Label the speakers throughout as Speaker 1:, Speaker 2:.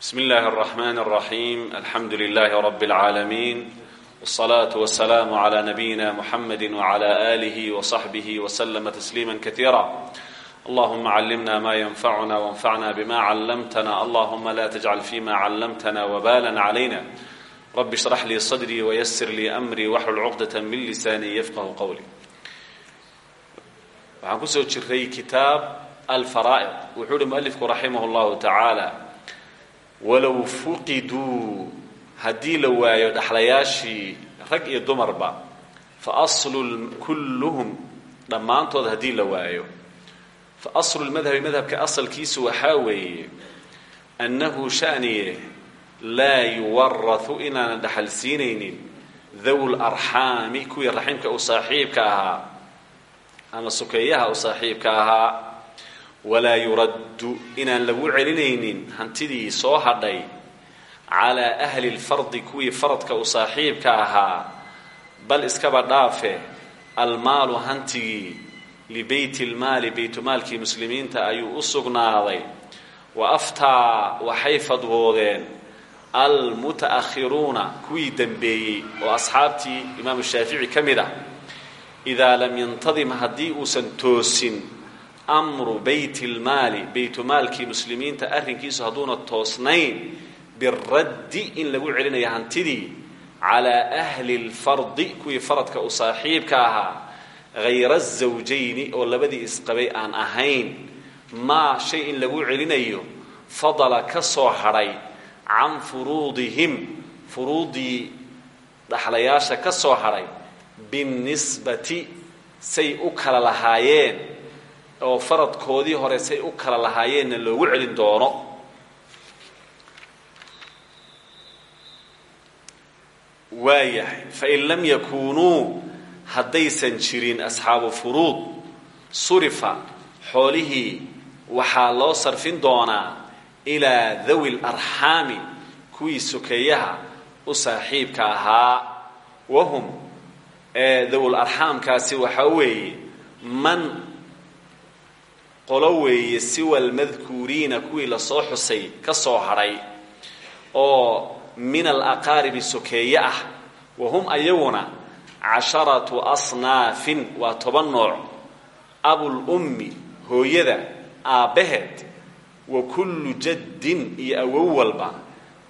Speaker 1: بسم الله الرحمن الرحيم الحمد لله رب العالمين والصلاة والسلام على نبينا محمد وعلى آله وصحبه وسلم تسليما كثيرا اللهم علمنا ما ينفعنا وانفعنا بما علمتنا اللهم لا تجعل فيما علمتنا وبالا علينا رب اشرح لي صدري ويسر لي أمري واحلل عقدة من لساني يفقه قولي waxaan kusoo jiray kitaab alfaraa'id wuxuu uhi mualifku raximah اllahu tacaala walow fuqiduu haddii la waayo dhaxlayaashii rag iyo dumarba fa aslu kulluhum dhammaantood haddii la waayo. Fa aslu lmadhabi madhabka asalkiisu waxaa weeye annahu shaniye laa yuwarahu inaanan dhaxal siinaynin dhaw larxaami kuwii raximka u saaxiibka ahaa ama sukeeyaha u saaxiibka ahaa walaa yuraddu inaan lagu celinaynin hantidii soo hadhay calaa ahli lfardi kuwii faradka u saaxiibka ahaa bal iskaba dhaafe almaalu hantigii libeyt lmaali beytumaalkii muslimiinta ayuu u sugnaaday. Wa aftaa waxay fadwoodeen almuta'akhiruuna kuwii dembeeyey oo asxaabtii imaamu shaafici ka mid ah idaa lam yantadim haddii uusan toosin amru beyt lmaali beytumaalkii muslimiinta arrinkiisu hadduuna toosnayn biraddi in lagu celinayo hantidii calaa ahli lfardi kuwii faradka u saaxiibka ahaa hayra azawjayni oo labadii isqabay aan ahayn maa shay in lagu celinayo fadala ka soo hadhay can furuudihim furuudii dhaxlayaasha ka soo hadhay binisbati say u kala lahaayeen oo faradkoodii hore say u kala lahaayeenna loogu celin doono. Waayahay fain lam yakuunuu haddaysan jirin asxaabu furuud surifa xoolihii waxaa loo sarfin doonaa ilaa dawi larxaami kuwii sokeeyaha u saaxiibka ahaa. Wahum dawul arxaamkaasi waxaa weeye man qolo weeye siwa almadkuuriina kuwii la soo xusay ka soo hadhay oo min alaqaaribi sokeeye ah wa hum ayaguna casharatu asnaafin waa toban nooc abulummi hooyada aabbaheed wa kullu jaddin iyo awow walba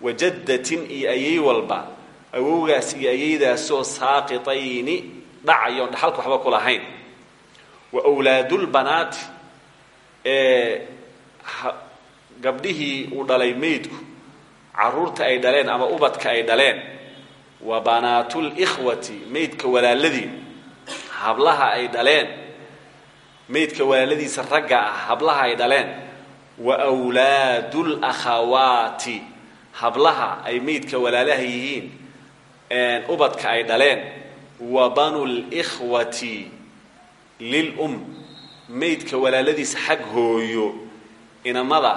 Speaker 1: wa jaddatin iyo ayay walba awowgaas iyo ayaydaasoo saaqitayni dhacayo on dhaxalka waxba ku lahayn. Wa wlaadulbanaati gabdhihii uu dhalay meydku carruurta ay dhaleen ama ubadka ay dhaleen wa banaatulkhwati meydka walaaladii hablaha ay dhaleen meydka walaaladiisa ragga ah hablaha ay dhaleen wa wlaadulakhawaati hablaha ay meydka walaalaha yihiin ubadka ay dhaleen wa banu lkhwati lilum meydka walaaladiisa xag hooyo inamada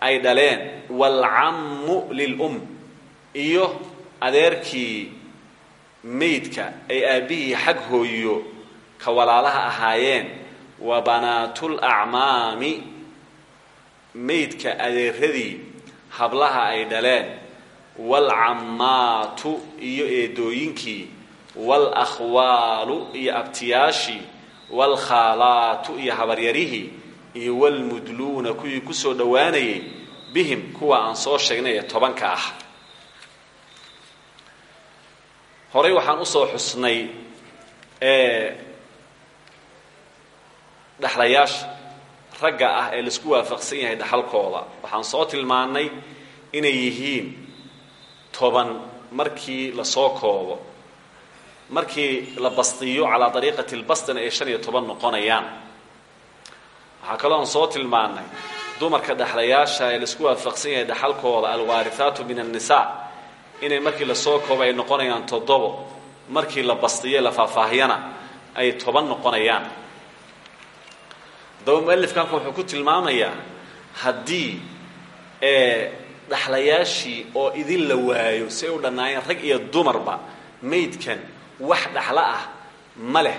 Speaker 1: ay dhaleen waalcammu lilum iyo adeerkii meydka ay aabbihii xag hooyo ka walaalaha ahaayeen wa banaatul-acmaami meydka adeeradii hablaha ay dhaleen waalcammaatu iyo eedooyinkii waalakhwaalu iyo abtiyaashii waalkhaalaatu iyo habaryarihii iyo walmudluuna kuwii ku soo dhowaanayay bihim kuwa aan soo sheegnay ee tobanka ah horay waxaan u soo xusnay dhaxlayaasha ragga ah ee la isku waafaqsan yahay dhaxalkooda waxaan soo tilmaannay inay yihiin toban markii la soo koobo markii la bastiyo calaa dariiqati lbastina ay shan iyo toban noqonayaan. Waxaa kaloo aan soo tilmaannay dumarka dhexlayaasha ee la isku waafaqsan yahay dhaxalkooda alwaarihaatu min annisaa inay markii la soo koobo ay noqonayaan toddobo markii la bastiyo la faahfaahiyana ay toban noqonayaan. Haddaba mualifkanku wuxuu ku tilmaamayaa haddii dhaxlayaashii oo idin la waayo si ay u dhannaayeen rag iyo dumarba maydkan wax dhaxlo ah ma leh.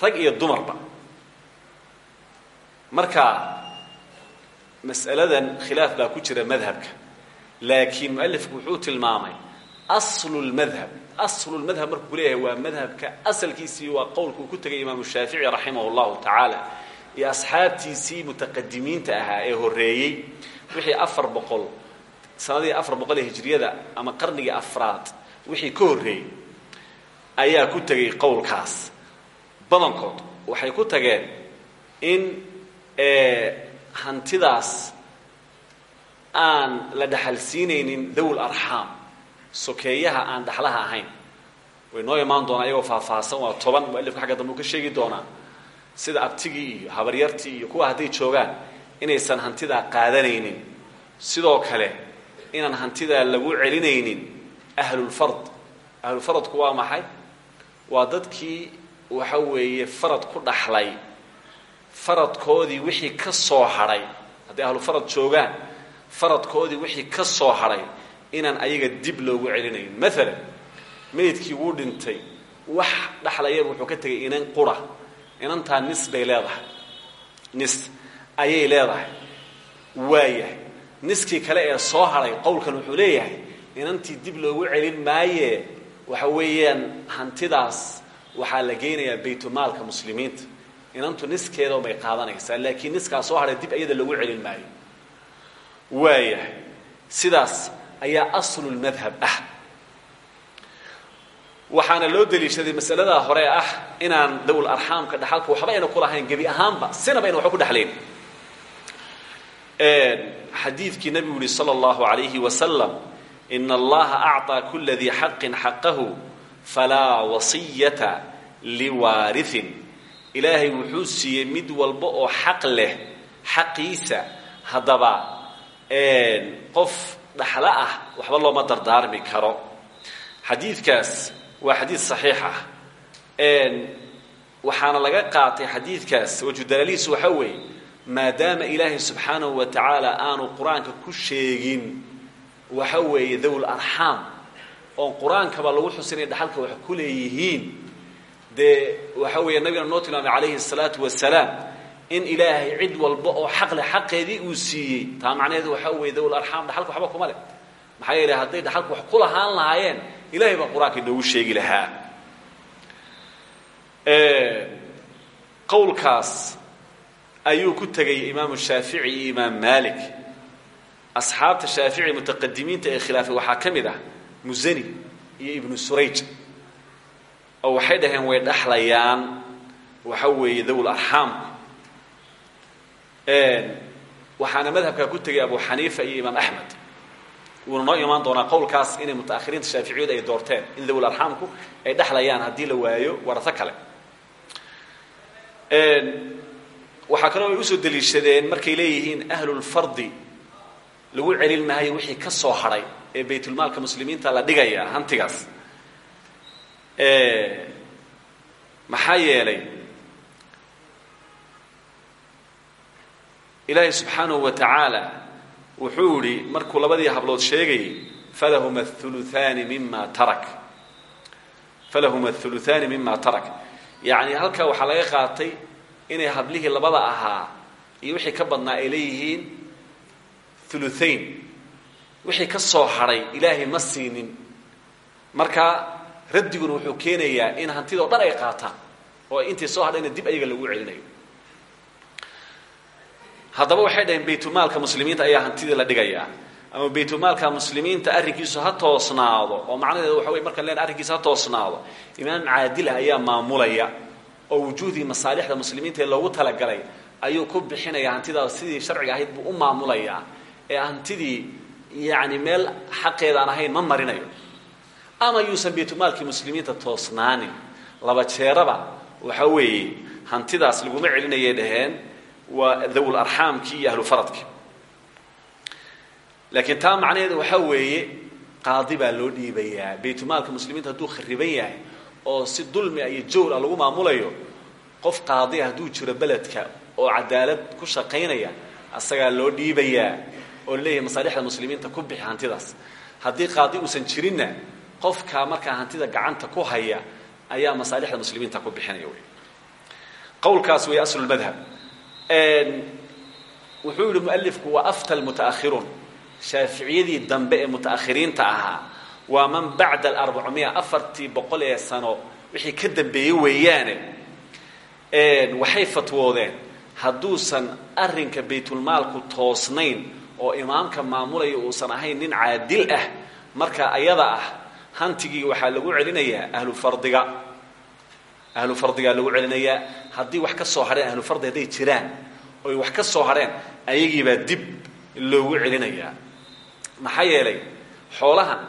Speaker 1: Rag iyo dumarba. Marka mas'aladan khilaaf baa ku jira madhabka. Laakiin mualifku wuxuu tilmaamay aslu lmadhab aslu lmadhab markuu leeyahay waa madhabka asalkiisii waa qowlka uu ku tegay imaamu shaafici raximah llahu tacaala. Iyo asxaabtiisii mutaqadimiinta ahaa ee horreeyey wixii afar boqol ee hijriyada ama qarnigii afraad wixii ka horreeyey ayaa ku tegay qowlkaas. Badankood waxay ku tageen in hantidaas aan la dhaxal siinaynin dawl arxaam sokeeyaha aan dhaxlaha ahayn. Way noo imaan doonaa iyagoo faahfaahsan waa toban mualifka xagga dambe uu ka sheegi doonaa. Sida abtigii iyo habaryartii iyo kuwa hadday joogaan inaysan hantidaa qaadanaynin. Sidoo kale inaan hantidaa lagu celinaynin ahlulfard ahlulfaradku waa maxay waa dadkii waxa weeye farad ku dhaxlay. Faradkoodii wixii ka soo hadhay hadday ahlufarad joogaan faradkoodii wixii ka soo hadhay inaan ayaga dib loogu celinayn. Maalan meydkii wuu dhintay. Wax dhaxlayaba wuxuu ka tegay inan qura. Inantaa nis bay leedahay. Nis ayay leedahay. Waayahay. Niskii kale ee soo hadhay qowlkan wuxuu leeyahay inantii dib loogu celin maaye waxa weeyaan hantidaas waxaa la geynayaa baytulmaalka muslimiinta. Inantu niskeeda bay qaadanaysaa laakiin niskaa soo hadhay dib iyada lagu celin maayo. Waayahay sidaas ayaa aslulmadhab ah. Waxaana loo daliishaday masaladaa hore ah inaan dawul arxaamka dhaxalka waxba ayna ku lahayn gebi ahaanba sinaba ayna wax ku dhexlayn xadiidkii nabigu yihi salى اllahu alayhi wasalam in allaha acطىa kula dii xaqin xaqahu falaa wasiyata liwaariثin ilaahay wuxuu siiyey mid walba oo xaq leh xaqiisa haddaba qof dhaxlo ah waxba looma dardaarmi karo xadiidkaas waa xadiid saxiix ah waxaana laga qaatay xadiidkaas wajudalalihiisu waxaa weeye maadaama ilaahay subxaanahu wa tacaala aanu qur-aanka ku sheegin waxa weeye dawl arxaam oon qur'aankaba lagu xusinay dhaxalka wax ku leeyihiin. Dee waxa weeye nabigana noo tilmaamay calayhi الsalaatu wasalaam in ilaahay cid walba oo xaq leh xaqeedii uu siiyey. Taa macnaheedu waxaa weeye dawl arxaam dhaxalka waxba kuma leh. Maxaa yeelay hadday dhaxalka wax ku lahaan lahaayeen ilahay baa qur'aanka inoogu sheegi lahaa. Qowlkaas ayuu ku tegay imaamu shaafici iyo imaam malik asxaabta shaafici mutaqadimiinta ee khilaafay waxaa ka mid ah musani iyo ibnu surayj. Oo waxay dhaheen way dhaxlayaan waxa weeye dawl arxaamku waxaana madhabkaa ku tegay abu xaniifa iyo imaam axmed wuuna noo imaan doonaa qowlkaas inay mutaahiriinta shaaficiyadu ay doorteen in dawl arxaamku ay dhexlayaan haddii la waayo waraso kale. Waxaa kaloo ay u soo daliishadeen markay leeyihiin ahlulfardi lagu celin maayo wixii ka soo hadhay ee baytulmaalka muslimiinta la dhigaya hantigaas. Maxaa yeelay? Ilaahay subxaanahu wa tacaala wuxuu yihi markuu labadii hablood sheegayay falahuma athuluthaani mima tarak. Falahuma athuluthaani mima tarak. Yacni halkaa waxaa laga qaatay inay hablihii labada ahaa iyo wixii ka badnaa ay thuluthain wixii ka soo hadhay ma siinin. Marka raddiguna wuxuu keenayaa in hantidao dhan ay qaataan oo intii soo hadhayna dib ayaga lagu celinayo. Haddaba waxay dhaheen baytulmaalka muslimiinta ayaa hantidii la dhigayaa ama baytulmaalka muslimiinta arrinkiisu ha toosnaado oo macnaheedu waxa wey markaan len arrinkiisa ha toosnaado imaam caadil ah ayaa maamulaya oo wujuuhdii masaalixda muslimiinta ee talagalay ayuu ku bixinaya hantidaa sidii sharciga ahayd buu u maamulayaa ee hantidii yacni meel xaqeedaan ahayn ma marinayo. Ama yuusan baytulmaalkii muslimiinta toosnaanin. Laba jeeraba waxa weeye hantidaas laguma celinayay dhaheen waa dawl arxaamkii iyo ahlu faradkii. Laakiin taa macnaheedu waxaa weeye qaadi loo dhiibayaa. Baytulmaalka muslimiinta hadduu khariban yahay oo si dulmia iyo jawr ah lagu maamulayo qof qaadi ah hadduu jiro beledka oo cadaalad ku shaqaynaya asagaa loo dhiibayaa oo leeyahay masaalixda muslimiinta ku bixi hantidaas. Haddii qaadi uusan jirinna qofkaa markaa hantida gacanta ku haya ayaa masaalixda muslimiinta ku bixinaya wey qowlkaas wey aslulmadhab wuxuu yihi mualifku waa afta lmutaakhiruun shaaficiyadii dambe ee mutaakhiriinta ahaa waa man bacda alarbacumiya afartii boqol ee sano wixii ka dambeeyey weeyaane. Waxay fatwoodeen hadduusan arrinka baytulmaalku toosnayn oo imaamka maamulaya uusan ahayn nin caadil ah marka ayada ah hantigii waxaa lagu celinayaa ahlu fardiga. Ahlu fardigaa lagu celinayaa haddii wax ka soo hadheen ahlu fardi hadday jiraan oy wax ka soo hadheen ayagiibaa dib loogu celinayaa. Maxaa yeelay xoolahan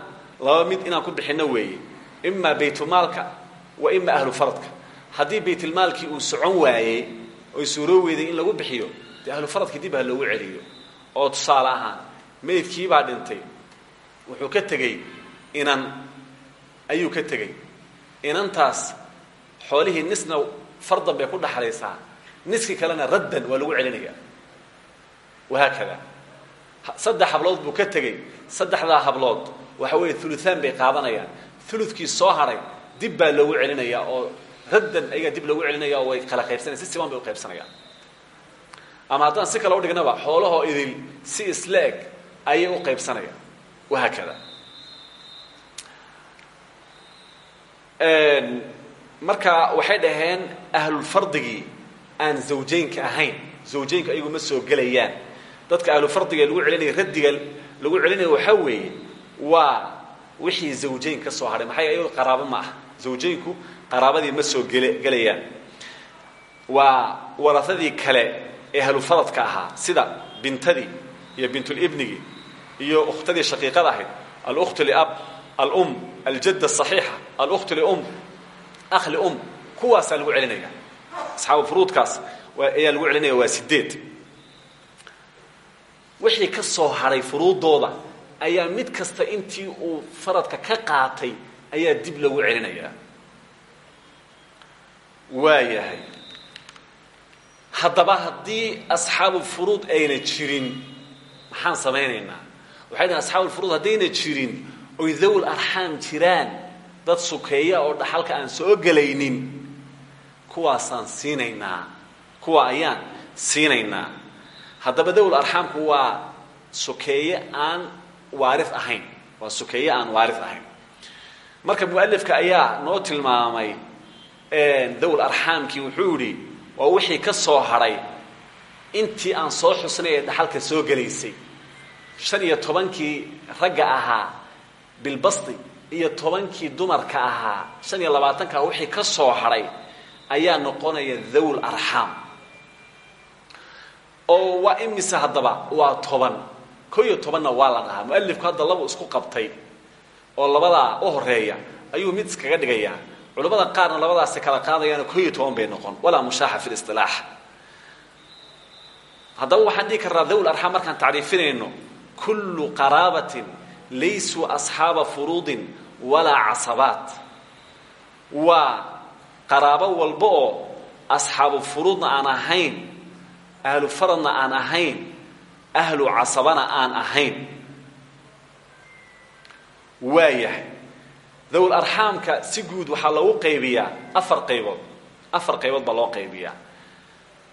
Speaker 1: laba mid inaan ku bixinno weeye imaa baytulmaalka wa ima ahlu faradka haddii baytulmaalkii uu socon waayey oy suuroo weyday in lagu bixiyo dee ahlu faradka dib ha loogu celiyo oo tusaale ahaan. Meydkiibaa dhintay. Wuxuu ka tegey inan ayuu ka tegey. Inantaas xoolihii nisna fardan bay ku dhaxlaysaa. Niskii kalena raddan waa lagu celinayaa wahaakada saddex hablood buu ka tegey. Saddexdaa hablood waxa weeye uluaan bay qaadanayaan. Ulukii soo hadhay dib baa loogu celinayaa oo raddan ayagaa dib loogu celinaya way kala qaybsanaya si siman bay u qaybsanayaan ama haddaan si kale udhignaba xoolahoo idil si isla eg ayay u qaybsanayaan wahaakada marka waxay dhaheen ahlulfardigii aan zawjaynka ahayn. Zawjaynku ayagu ma soo gelayaan. Dadka ahlufardiga lagu celinaya raddiga lagu celinaya waxaa weeye waa wixii zawjayn ka soo hadhay maxaa ayago qaraabo ma ah. Zawjaynku qaraabadii ma soo gele gelayaan. Waa kale ee ahlufaradka ahaa sida bintadii iyo bintulibnigii iyo ukhtadii shaqiiqada ahayd alkhtu liab alum aljadda asaxiixa alkhtu lium akh lium kuwaasaa lagu celinaya. Asxaabu furuudkaas ayaa lagu celinaya waa sideed wixii ka soo hadhay furuuddooda ayaa mid kasta intii uu faradka ka qaatay ayaa dib lagu celinayaa waayahay haddaba haddii asxaabu furuud ayna jirin maxaan samaynaynaa? Waxay dhahen asxaabulfuruud haddayna jirin oy dawl arxaam jiraan dad sukeeya oo dhaxalka aan soo gelaynin. Kuwaasaan siinaynaa kuwa ayaan siinaynaa. Haddaba dawl arxaamku waa sukeeye aan waarif ahayn waa sukeeye aan waarif ahayn. Marka mualifka ayaa noo tilmaamay dawl arxaamkii wuxuu yidhi waa wixii ka soo hadhay intii aan soo xusnay ee dhaxalka soo gelaysay. Shan iyo tobankii ragga ahaa bilbasti iyo tobankii dumarka ahaa shan iyo labaatanka wixii ka soo hadhay ayaa noqonaya dawl arxaam oo waa imise haddaba waa toban. Ko iyo tobanna waa la dhahaa mualifku hadda labu isku qabtay. Oo labadaa u horreeya ayuu mid iskaga dhigayaa culamada qaarna labadaasi kala qaadayaana ko iyo toban bay noqon. Walaa mushaaxa fi lisilaax haddaba waxaan dhihi karnaa dawl arxaam markaan tacriifinayno. Kullu qaraabatin laysuu asxaaba furuudin walaa casabaat. Waa qaraabo walba oo asxaabu furuudna aan ahayn ahlu faradna aan ahayn ahlu casabana aan ahayn. Waayahay dawl arxaamka si guud waxaa loogu qaybiyaa afar qaybood. Afar qaybood baa loo qaybiyaa.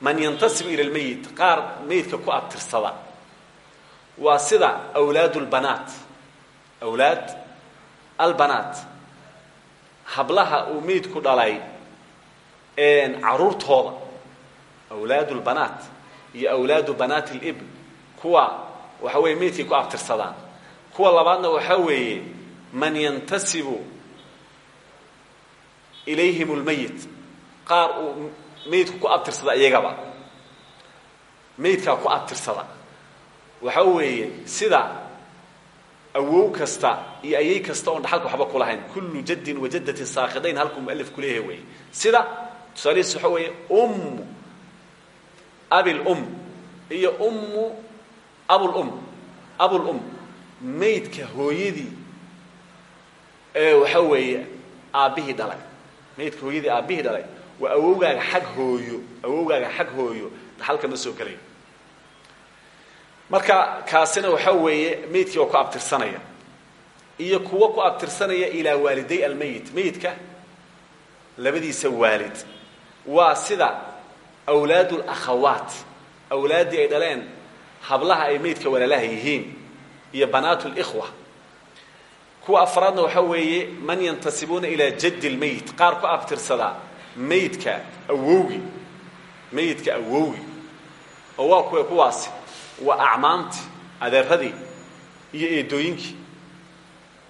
Speaker 1: Man yantasibu ila lmeyit qaar meydka ku abtirsada. Waa sida awlaad lbanaat awlaad albanaat. Hablaha uu meydku dhalay caruurtooda. Awlaad lbanaat iyo awlaadu banaati libn kuwa waxa weeye meydkay ku abtirsadaan. Kuwa labaadna waxaa weeye man yantasibu ilayhim lmeyit qaar uu meydku ku abtirsada iyagaba. Meydkaa ku abtirsada. Waxa weeye sida awow kasta iyo ayay kasta oon dhaxalka waxba ku lahayn. Kullu jaddin wajadatin saakidayn halkuu mualif ku leeyahay wey sida tusaalihiis waxa weeye ummu abilum iyo ummu abulum abulum maydka hooyadii waxa weeye aabbihii dhalay. Maydka hooyadii aabbihii dhalay waa awowgaaga xag hooyo awowgaaga xag hooyo dhaxalka ma soo gelayo marka kaasina waxa weeye meydkii oo ku abtirsanaya iyo kuwo ku abtirsanaya ilaa waaliday almeyit meyidka labadiisa waalid waa sida awlaad lakhawaat awlaaddii ay dhaleen hablaha ay meydka walaalaha yihiin iyo banaat اlkhwa kuwa afraadna waxaa weeye man yantasibuuna ilaa jaddi اlmeyit qaar ku abtirsada meydka awowgi meyidka awowgi oo waa kuwa kuwaasi waa acmaamtii adeeradii iyo eedooyinkii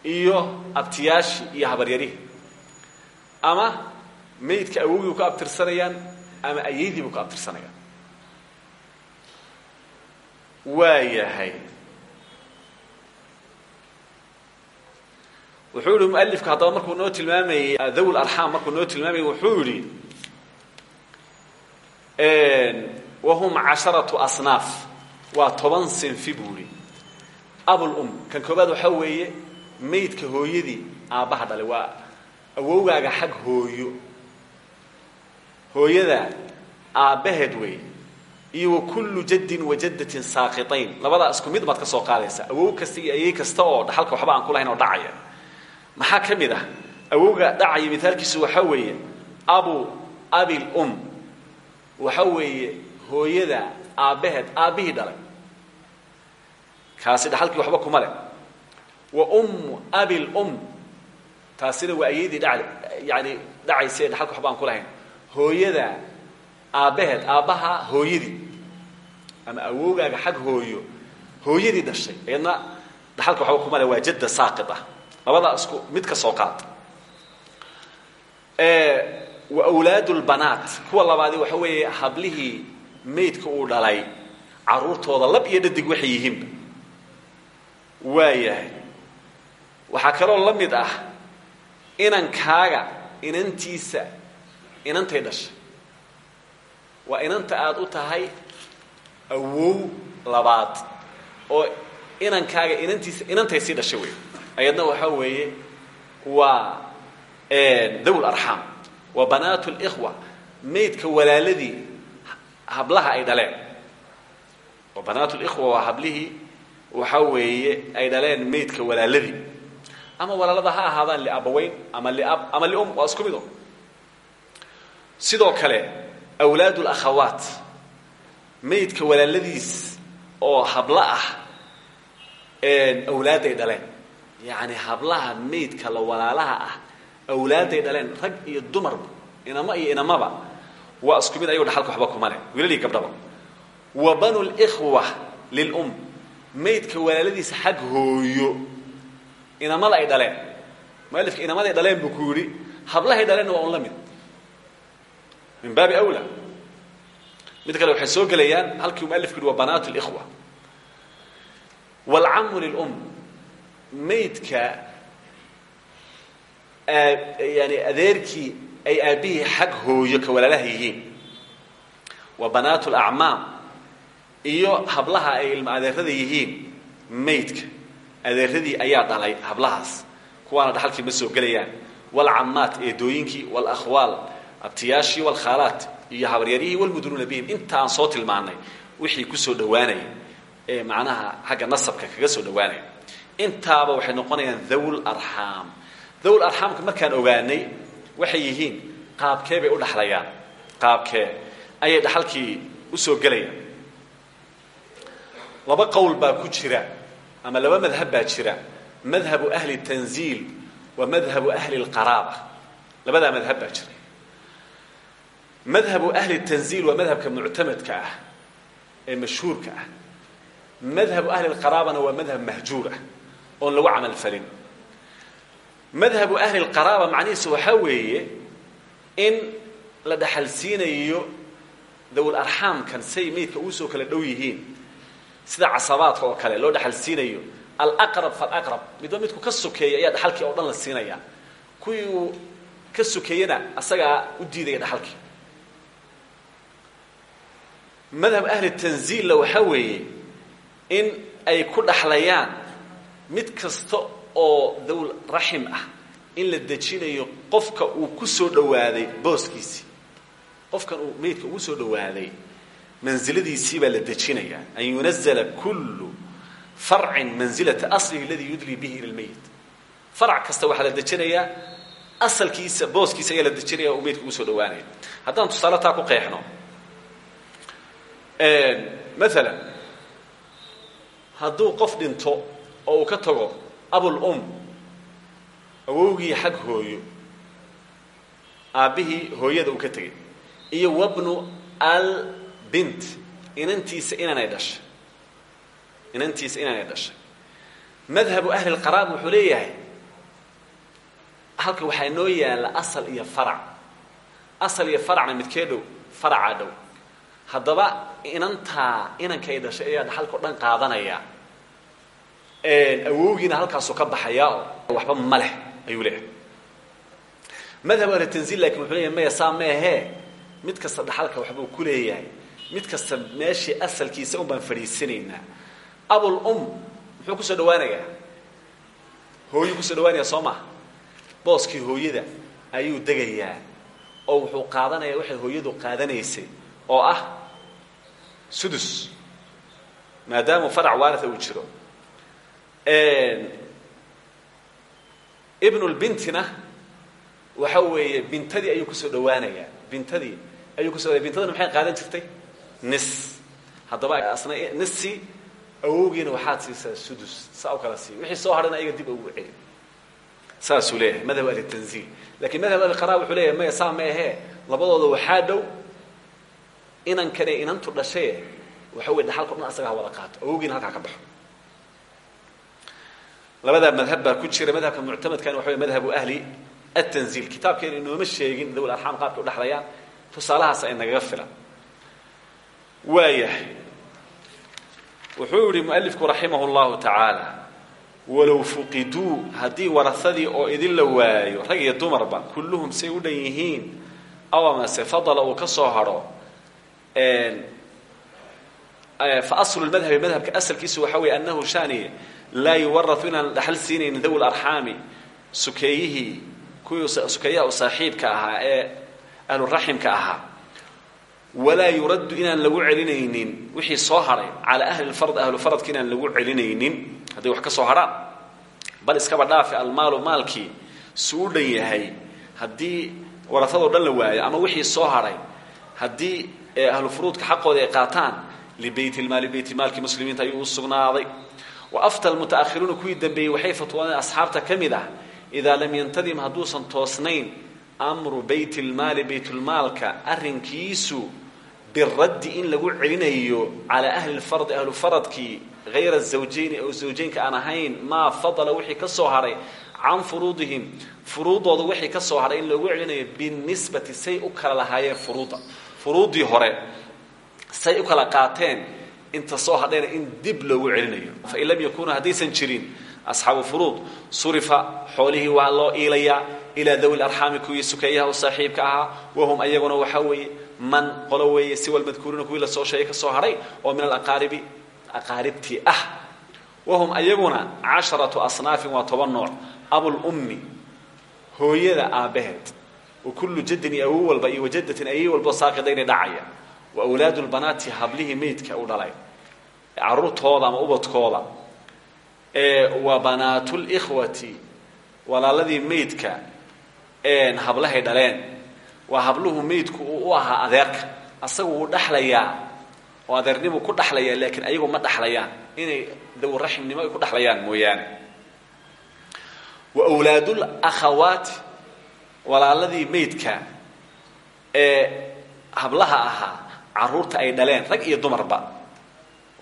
Speaker 1: iyo abtiyaashii iyo habaryarihii ama meydka awowgiibu ka abtirsanayaan ama ayeydiibu ka abtirsanayaan. Waa wuxuu yihi mualifku haddaba markuu noo tilmaamayey dawl arxaam markuu noo tilmaamayey wuxuu yihi wahum casharatu asnaaf. Waa toban sinfi buu ihi abulum kan koobaad waxaa weeye meydka hooyadii aabbaha dhalay waa awowgaaga xag hooyo. Hooyada aabbaheed wey iyo wa kullu jaddin wa jaddatin saaqiayn labadaa isku mid baad ka soo qaadaysaa. Awow kasta iyo ayey kasta oo dhaxalka waxba aan ku lahayn oo dhacaya maxaa ka mid ah? Awowga dhacaya weeye abu abil um. Waxa weeye hooyada aabbaheed aabbihii dhalay. Kaasi dhaxalkii waxba kuma leh. Wa ummu abil um. Taasina waa ayadii dha yani dhacaysa ee dhaxalka waxba aan ku lahayn. Hooyada aabbaheed aabbaha hooyadii. Ama awowgaaga xag hooyo hooyadii dhashay. Iyadna dhaxalka waxba kuma leh waa jadda saaqid labadaa isku mid ka soo qaad. Wa wlaadu lbanaat kuwa labaadi waxa weeye hablihii maydka uu dhalay caruurtooda lab iyo dhadig waxay yihiinba waa yahay waxaa kaloo la mid ah inankaaga inantiisa inantay dhashay. Waa inanta aada u tahay awow labaad oo inankaaga inantiisa inantay sii dhashay wey ayadna waxaa weeye waa dawl arxaam waa banaatu اlkhwa maydka walaaladii hablaha ay dhaleen. Waa banaatu likhwa waa hablihii waxaa weeye ay dhaleen maydka walaaladii. Ama walaalada ha ahaadaan liabaweyn ama liab ama lium waa isku sidoo kale awlaad اlakhawaat maydka walaaladiis oo hablo ah awlaad ay dhaleen yacni hablaha maydka la walaalaha ah awlaadday dhaleen rag iyo dumarba inama iyo inamaba. Waa isku mid ayago waxba kuma leh wiilal gabdhaba. Wa banu lkhwa lilum maydka walaaladiisa xag hooyo. Inamada ay dhaleen. Mualifka inamaday dhaleen buu ku yidhi waa un min baabi awla. Mid kale waxay soo gelayaan halkii mualifku yidhi wa banaat اlkhwa wاlcamu lilum maydka yani adeerkii ay aabbihii xag hooyo ka walaalaha yihiin. Wa banaat lacmaam iyo hablaha ay ilma adeerada yihiin maydka. Adeeradii ayaa dhalay hablahaas kuwaana dhaxalkii ma soo gelayaan. Walcamaat eedooyinkii walakhwaal abtiyaashii walkhaalaat iyo habaryarihii walmuduruuna bihim inta aan soo tilmaanay wixii ku soo dhawaanaya ee macnaha xagga nasabka kaga soo dhawaanaya intaaba waxay noqonayaan dhawl arxaam. Dhawl arxaamka markaan ogaanay waxay yihiin qaabkee bay u dhaxlayaan. Qaabkee ayay dhaxalkii u soo gelayaan. Laba qowl baa ku jira ama laba madhab baa jira. Madhabu ahli tanziil wa madhabu ahli lqaraaba labadaa madhab baa jira. Madhabu ahli tanziil waa madhabka muctamadka ah ee mashhuurka ah. Madhabu ahli lqaraabana waa madhab mahjuur ah oon lagu camal falin. Madhabu ahli lqaraaba macnihiisa waxaa weeye in la dhaxal siinayo dawl arxaamkan say maydka ugu soo kala dhow yihiin. Sida casabaadka oo kale loo dhaxal siinayo alaqrab falaqrab. Midba midku ka sokeeya ayaa dhaxalkii oo dhan la siinaya kuwii uu ka sokeeyena asagaa u diidaya dhaxalkii. Madhab ahli tanziilla waxaa weeye in ay ku dhaxlayaan mid kasta oo dawl raxim ah in la dejinayo qofka uu ku soo dhowaaday booskiisii qofkan uu maydka ugu soo dhowaaday mansiladiisii baa la dejinayaa an yunazla kullu farcin mansilata aslihi aladii yudlii bihi ila lmeyit farac kasta waxaa la dejinayaa asalkiisa booskiisa ayaa la dejinaya uu maydka ugu soo dhawaanaya haddaan tusaale taa ku qeexno. Maalan hadduu qof dhinto oo uu ka tago abul um awowgii xag hooyo. Aabbihii hooyada uu ka tegay. Iyo wabnu al bint inantiisa inanay dhashay. Inantiisa inanay dhashay. Madhabu ahli lqaraab wuxuu leeyahay halka waxaa noo yaalla asal iyo farac. Asal iyo faracna midkee dhow? Faracaa dhow. Haddaba inantaa inankay dhashay ayaa dhaxalka o dhan qaadanaya awowgiina halkaasuu ka baxayaa oo waxba ma leh ayuu leeyahay. Madhab ahli tanziil laakiin wuxuu leeyahay maya saa meehee mid kasta dhaxalka waxbuu ku leeyahay. Mid kasta meeshii asalkiisa un baan fadhiisanaynaa. Abul um muxuu ku soo dhawaanayaa hooyuu ku soo dhawaanaya soo maha booskii hooyada ayuu degayaa oo wuxuu qaadanayaa waxay hooyadu qaadanaysay oo ah sudus maadaama farac waaria uu jiro ibnulbintina waxa weeye bintadii ayuu ku soo dhawaanayaa bintadii ayuu kuso bintadana maxay qaadan jirtay? Nis. Haddaba asna nisi awowgiina waxaad siisaa sudus. Saa u kala sii. Wixii soo hadhana ayaga dib ugu celi saasuu leeyahay madhab ahli tanziil. Lakin madhab ahli qara wuxuu leeyahay maya saa ma ahee. Labadooda waxaa dhow. Inankane inantu dhashaye waxa wey dhaxalka o dhan asaga ha wada qaato. Awowgiina halkaa ka baxo labadaa madhab baa ku jira madhabka muctamadkana waxa wey madhabu ahli atanziil kitaabkeena inooma sheegin dawl arxaam qaabka u dhexlayaan tusaalahaas ay nagaga filan. Waayahay wuxuu yihi mualifku raximah llahu tacaala walow fuqiduu haddii warasadii oo idin la waayo rag iyo dumarba kulluhum say u dhan yihiin aw amase fadala uu ka soo hadho fa aslu madhabi madhabka asalkiisu waxaa weeye annahu shani laa yuwarau inaan dhaxal siinaynin dawi larxaami sukeeyihii kuwii sukeeyaha u saaxiibka ahaa ee ahluraximka ahaa walaa yuraddu inaan lagu celinaynin wixii soo hadhay calaa ahli lfard ahlu faradka inaan lagu celinaynin. Hadday wax ka soo hadhaan bal iskaba dhaafe almaalu maalkii suu u dhan yahay. Haddii warasado dhan la waayo ama wixii soo hadhay wa afta almuta'akhiruuna kuwii dambeeyey waxay fatwoodeen asxaabta ka mid ah idaa lam yantadim hadduusan toosnayn amru baytilmaali baytulmaalka arrinkiisu biraddi in lagu celinayo calaa ahli lfardi ahlu faradkii hayra zawjayni oo zawjaynka aan ahayn maa fadala wixii ka soo hadhay can furuudihim furuudooda wixii ka soo hadhay in loogu celinayo binisbati say u kala lahaayeen furuudda. Furuuddii hore say inta soo hadhayna in dib loogu celinayo. Fain lam yakunuu haddaysan jirin asxaabu furuud surifa xoolihii waa loo iilayaa ilaa dawi larxaami kuwii sukeeyaha u saaxiibka ahaa wahum ayaguna waxaa weeye man qolo weeye siwa lmadkuuriina kuwii la soo sheegay ka soo hadhay oo min alaqaaribi aqaaribtii ah. Wahum ayaguna casharatu asnaafin waa toban nooc. Abulummi hooyada aabbaheed wa kullu jaddin iyo awow walba iyo wajadatin ayay walbo saaqidayna dhacaya wa awlaadu lbanaati hablihii meydka u dhalay. Caruurtooda ama ubadkooda. Wa banaatu likhwati walaaladii meydka hablahay dhaleen. Waa habluhu meydku u ahaa adeerka. Asaga wuu dhaxlayaa oo adeernimuu ku dhaxlayaa laakiin ayagu ma dhaxlayaan. Inay dawraximnimo ay ku dhaxlayaan mooyaane. Wa wlaadul akhawaati walaaladii meydka ee hablaha ahaa carruurta ay dhaleen rag iyo dumarba.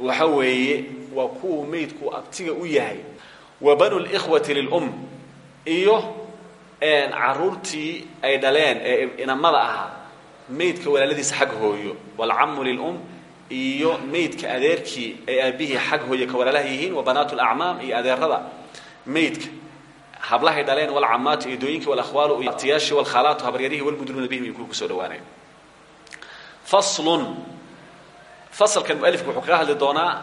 Speaker 1: Waxa weeye waa kuwuu meydku abtiga u yahay. Wa banu likhwati lilum iyo caruurtii ay dhaleen ee inamada ahaa meydka walaaladiisa xag hooyo. Walcamu lilum iyo meydka adeerkii ay aabihii xag hooyo ka walaalaha yihiin wa banaat lacmaam iyo adeerada meydka. Hablahay dhaleen walcamaatu eedooyinki walakhwaalu iyo abtiyaashii walkhaalaatu habaryarihii walmudluuna bihim iyo kuwa ku soo faslun. Fasalkan mualifku wuxuu kaga hadli doonaa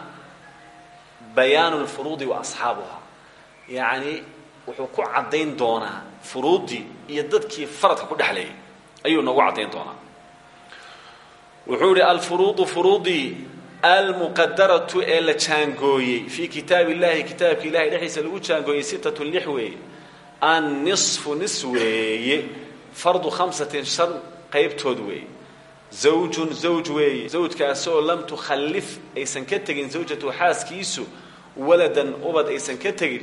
Speaker 1: bayaanu lfuruudi wa asxaabuha. Yacni wuxuu ku caddayn doonaa furuuddii iyo dadkii faradka ku dhexleeyay. Ayuu noogu caddayn doonaa. Wuxuu yihi alfuruudu furuudii almuqadaratu ee la jaangooyey. Fii kitaab illahi kitaabka ilahay dhexdiisa lagu jaangooyey sitatu lix weeye annisfu nis weeye fardu khamsatin shan qaybtood weeye zawjun zawj weeye zawjkaasoo lam tukhallif aysan ka tegin zawjatu xaaskiisu waladan ubad aysan ka tegin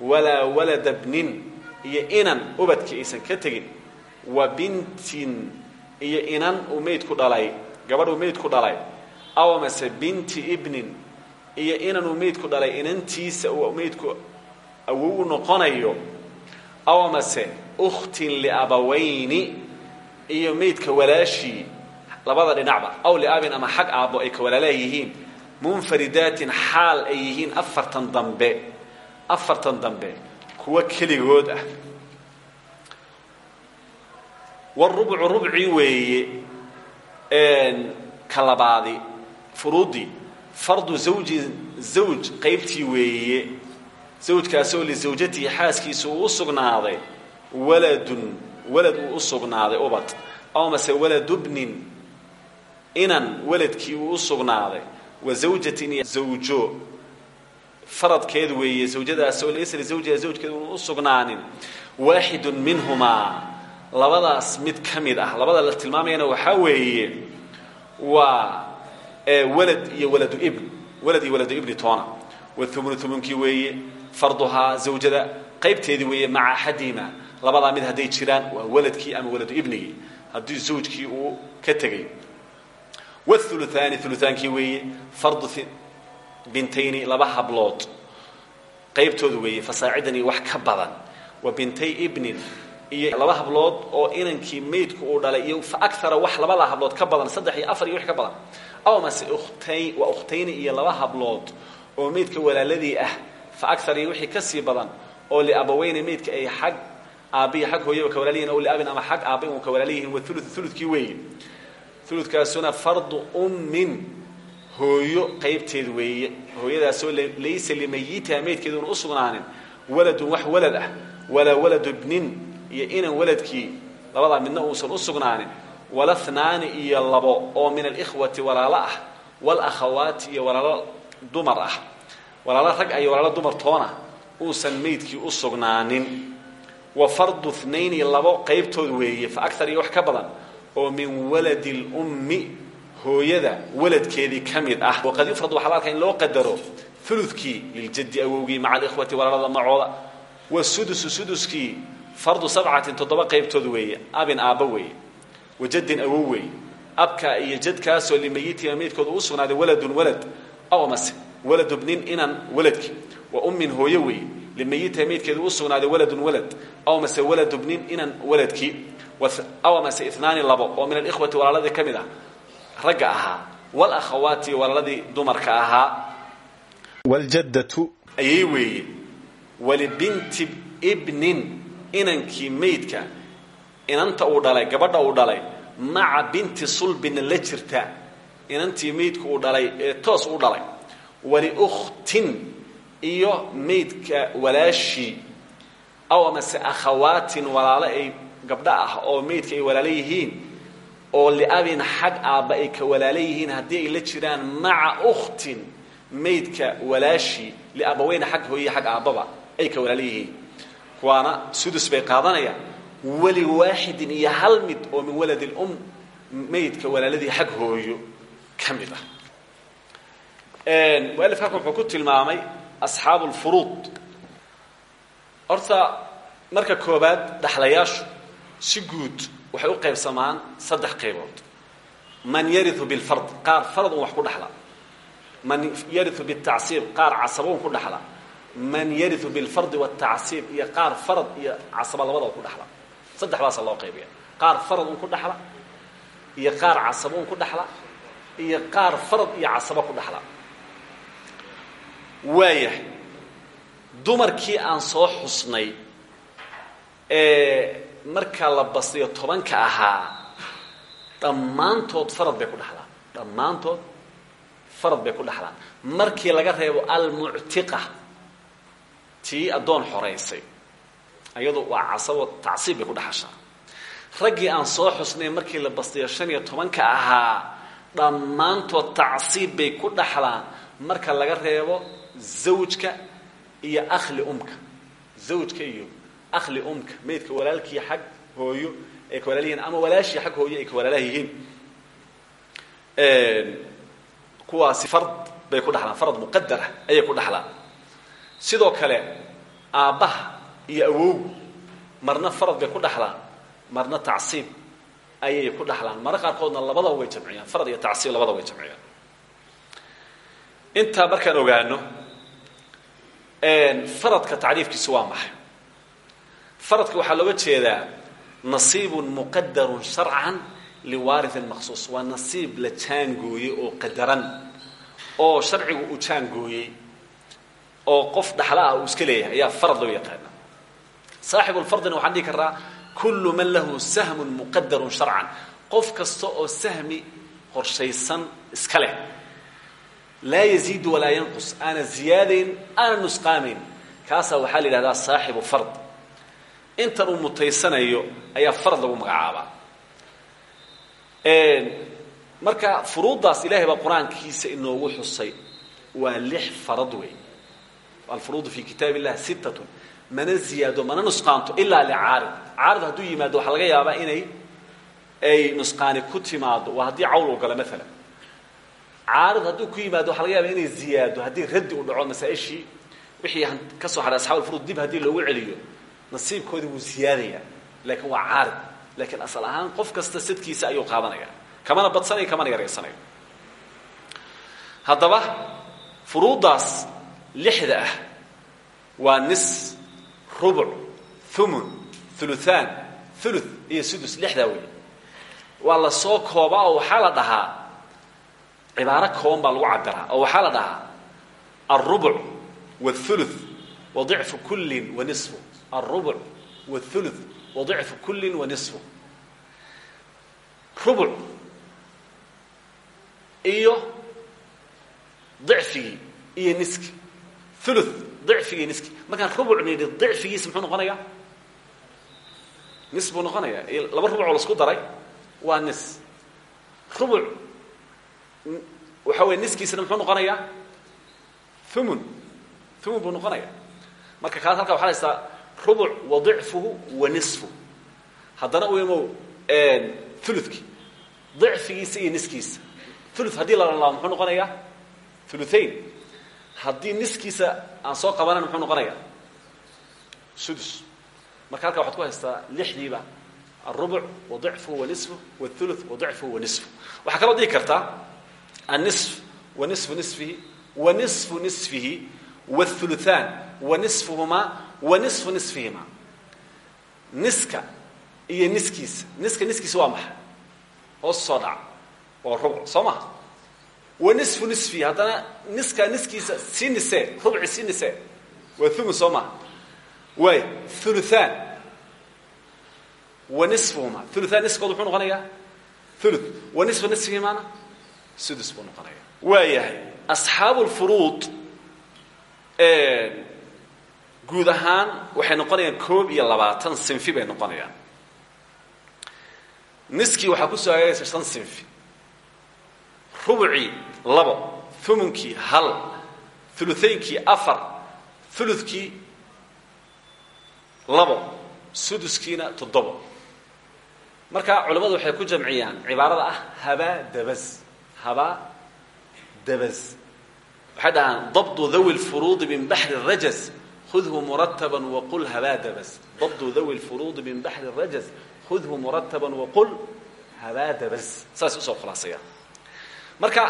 Speaker 1: walaa walada bnin iyo inan ubadkii aysan ka tegin wa bintin iyo inan uu meydku dhalay gabadh uu meydku dhalay aw amase binti ibnin iyo inan uu meydku dhalay inantiisa uu meydku awow u noqonayo aw amase ukhtin liabawayni iyo meydka walaashii labada dhinacba aw liabin ama xag aabbo ay ka walaalaa yihiin munfaridaatin xaal ay afartan dambe afartan dambe kuwa keligood ah. Warubcu rubci weeye ka labaadi furuudii fardu zawjin zawj qaybtii weeye zawjkaasoo lisawjatihi xaaskiisa uu u sugnaaday waladun walad uu u sugnaaday ubad aw mase waladubnin inan waladkii uu u sugnaaday wa zawjatin iyo zawjo. Faradkeed weeye zawjadaasoo laysa lisawjiha zawjkeed uuna u sugnaanin. Waaxidun minhumaa labadaas mid ka mid ah labada la tilmaamayana waxaa weeye waa walad iyo waladu ibn walad iyo waladu ibni toona. Wathumunu thumunkii weeye farduhaa zawjada qaybteedii weeye maca axadihima labadaa mid hadday jiraan waa waladkii ama waladu ibnigii. Haddii zawjkii uu ka tegay wthuluthaani hulutaankii weeye fardu bintayni laba hablood qaybtooda weeye fasaacidan iyo wax ka badan wa bintay laba hablood oo inankii maydku uu dhalay iyo fa akara wax labada hablood ka badan saddex iyo afar iyo wix ka badan aw mase ukhtayn waa ukhtayni iyo laba hablood oo maydka walaaladii ah fa akar iyo wixii ka sii badan oo liabaweyne maydka ay xag aabbihi xag hooyaba ka walaaliyihin aw liabin ama xag aabba uu ka walaaliyihin waulu ulukii weeye uludkaasuna fardu ummin hooyo qaybteed weeye. Hooyadaasoo laysa limayitiha maydkeeduna u waladun wax walad ah. Walaa waladu bnin iyo inan waladkii labadaa midna uusan wala hnaani iyo labo oo min alikhwati walaalo ah. Walakhawaati iyo walaalo dumar ah. Walaalo rag iyo walaalo dumar toona uusan maydkii u wa fardu nayni labo qaybtood weeye. Fa iyo wax ka badan oo min waladi lummi hooyada waladkeedii ka ah. Waqad yufrad waxaa la in loo qadaro ulukii liljaddi awowgii maca alikhwati walaalada macooda wasudusu suduskii fardu sabcatin toddoba qaybtood weeye abin aabba weeye wajadin awow abka iyo jadkaasoo limayitima maydkooda u sugnaaday waladun walad aw mase waladu bnin inan waladki wa ummin hooyo limayitiha maydkeeda u sugnaaday waladun walad aw mase waladu bnin inan waladkii aw mase inaani labo oo min alikhwati walaaladii ka mid ah ragga ahaa walakhawaati walaaladii dumarka ahaa
Speaker 2: wljaddatu
Speaker 1: ayay weeye walibinti ibnin inankii maydka inanta uu dhalay gabadha uu dhalay maca binti sulbina la jirta inantii maydka uu dhalay ee toos u dhalay waliukhtin iyo maydka walaashii aw amase akhawaatin walaalo ay gabdho ah oo maydka ay walaalo yihiin oo liabin xag aabba ay ka walaalo yihiin ay la jiraan maca ukhtin maydka walaashii liabaweyne xag hooye xag aabbaba ay ka walaalo yihiin. Kuwaana sudus bay qaadanayaan weli waaxidin hal mid oo min waladi lum maydka walaaladii xag hooyo ka mid ah. Mualifka ku tilmaamay asxaabu lfuruud horta marka koobaad dhaxlayaashu si guud waxay u qaybsamaan saddex qaybood man yariu bilfard qaar farad un wax ku man yariu bitacsiib qaar casaboun ku dhaxla man yariu bilfardi wاtacsiib iyo qaar farad iyo casaba labadaba ku dhaxla saddexdaasa loo qaybiya qaar farad un ku dhaxla iyo qaar casabo un ku dhaxla iyo qaar farad iyo casaba ku waayahay dumarkii aan soo xusnay ee marka la bastiyo tobanka ahaa dhammaantood farad bay ku dhaxlaan. Dhammaantood farad bay ku dhaxlaan. Markii laga reebo almuctiqa tii addoon xoraysay iyadu waa casabo tacsiib bay ku dhaxashaa. Raggii aan soo xusnay markii la bastiyo shan iyo tobanka ahaa dhammaantood tacsiib bay ku dhaxlaan. Marka laga reebo zawjka iyo akhli umka. Zawjka iyo akhli umka. Maydka walaalkii xag hooyo ay ka ama walaashii xag hooyo ay ka walaalaha yihiin fard bay ku dhaxlaan. Farad muqadara ayay ku dhaxlaan. Sidoo kale aabbaha iyo awowgu marna farad bay ku dhaxlaan. Marna tacsiib ayay ku dhaxlaan. Mara qaarkoodna labadaba way jamciyaan. Farad iyo tacsiib labadaba way jamciyaan. Intaa markaan ogaano faradka tacriifkiisu waa maxay? Faradka waxaa looga jeedaa nasiibun muqadarun sharcan liwaariin maqsuus waa nasiib la jaangooyey oo qadaran oo sharcigu uu jaangooyey oo qof dhaxla ah iska leeyahay. Ayaa farad loo yaqaana saaxibulfardina waxaan dhihi karnaa kullu man lahu sahmun muqadarun sharcan. Qof kasta oo sahmi qorshaysan iska leh laa yaziidu walaa yanqus aana ziyaadayn aana nusqaamayn kaasaa waxaa la yidhahdaa saaxibu fard intan uu mutaysanayo ayaa farad lagu magacaabaa marka furuuddaas ilahay baa qur'aankiisa inoogu xusay waa lix farad wey alfuruudu fi kitaab illah sittatun mana ziyaado mana nusqaanto ilaa licaarid caarid hadduu yimaado waxaa laga yaabaa inay ay nusqaani ku timaado waa haddii cawl u galo maalan caarid hadduu ku yimaado waxa laga yaaba inay ziyaado haddii raddi u dhaco masaa-ishii wixii ka soo hadhay asxab alfuruud dib haddii loogu celiyo nasiibkoodii wuu ziyaadaya. Laakiin waa caarid laakiin asal ahaan qof kasta sadkiisa ayuu qaadanaya. Kamana badsanayo kamana yaraysanayo haddaba furuuddaas lixda ah waa nis rubuc thumun thuluthaan thuluth iyo sudus lixdaa wey waa la soo koobaa oo waxaa la dhahaa cibaaro kooban baa lagu cabiraa oo waxaa la dhahaa kullin wa nisfu. Alrubuc wاthuluth wa dicfu kullin wa nisfu. Rubuc iyo dicfigii iyo niski. Ulu dicfigii niski. Markaan rubuc nidhi dicfigiisa muxuu noqonayaa? Nis buu noqonayaa. Laba rubuc oo lasku daray waa nis. Rubuc waxa weya niskiisana muxuu noqonayaa? Umun umun buu noqonaya marka kaas halkaa waxa haystaa rubuc wa dicfuhu wa nisfu. Haddana u imow ulukii dicfigiisa iyo niskiisa. Ulu haddii la laabo muxuu noqonayaa? Uluain haddii niskiisa aan soo qabanan muxuu noqonayaa? Sudus. Marka halkaa waxaad ku haystaa lixdiiba. Alrubuc wa dicfuhu wa nisfu wاthulu wa dicfuhu wa nisfu. Waxaa kaloo dhigi kartaa wa nisfu nisfihi wاthuluthaan wa nisfuhumaa wa nisfu nisfihimaa niska iyo niskiisa niska niskiisa waa maxay hoos soo dhaca waa rubuc soo maha wa nisfu nisfihi haddana niska niskiisa sii nisee rubci sii nisee waa umun soo maha waay uluthaan wa nisfuhumaa uluthaan niskood muxuu noqonayaa ulu wa nisfu nisfihimaana sudus buu noqonaya. Waa yahay asxaabu lfuruud guud ahaan waxay noqonayaan koob iyo labaatan sinfi bay noqonayaan. Niskii waxaa ku soo hagaagaysa shan sinfi. Rubucii labo umunkii hal ulutaynkii afar ulukii labo suduskiina toddobo. Marka culimmadu waxay ku jamciyaan cibaarada ah habaa dabas habaa dabas waxay dhahaan dabdu dawi lfuruudi min baxri rajaz khudhu murataba waqul habaa dabas dabdu dawi lfuruudi min baxri rajaz khudhu murataba waqul habaa dabas saas u soo khulaasayaan marka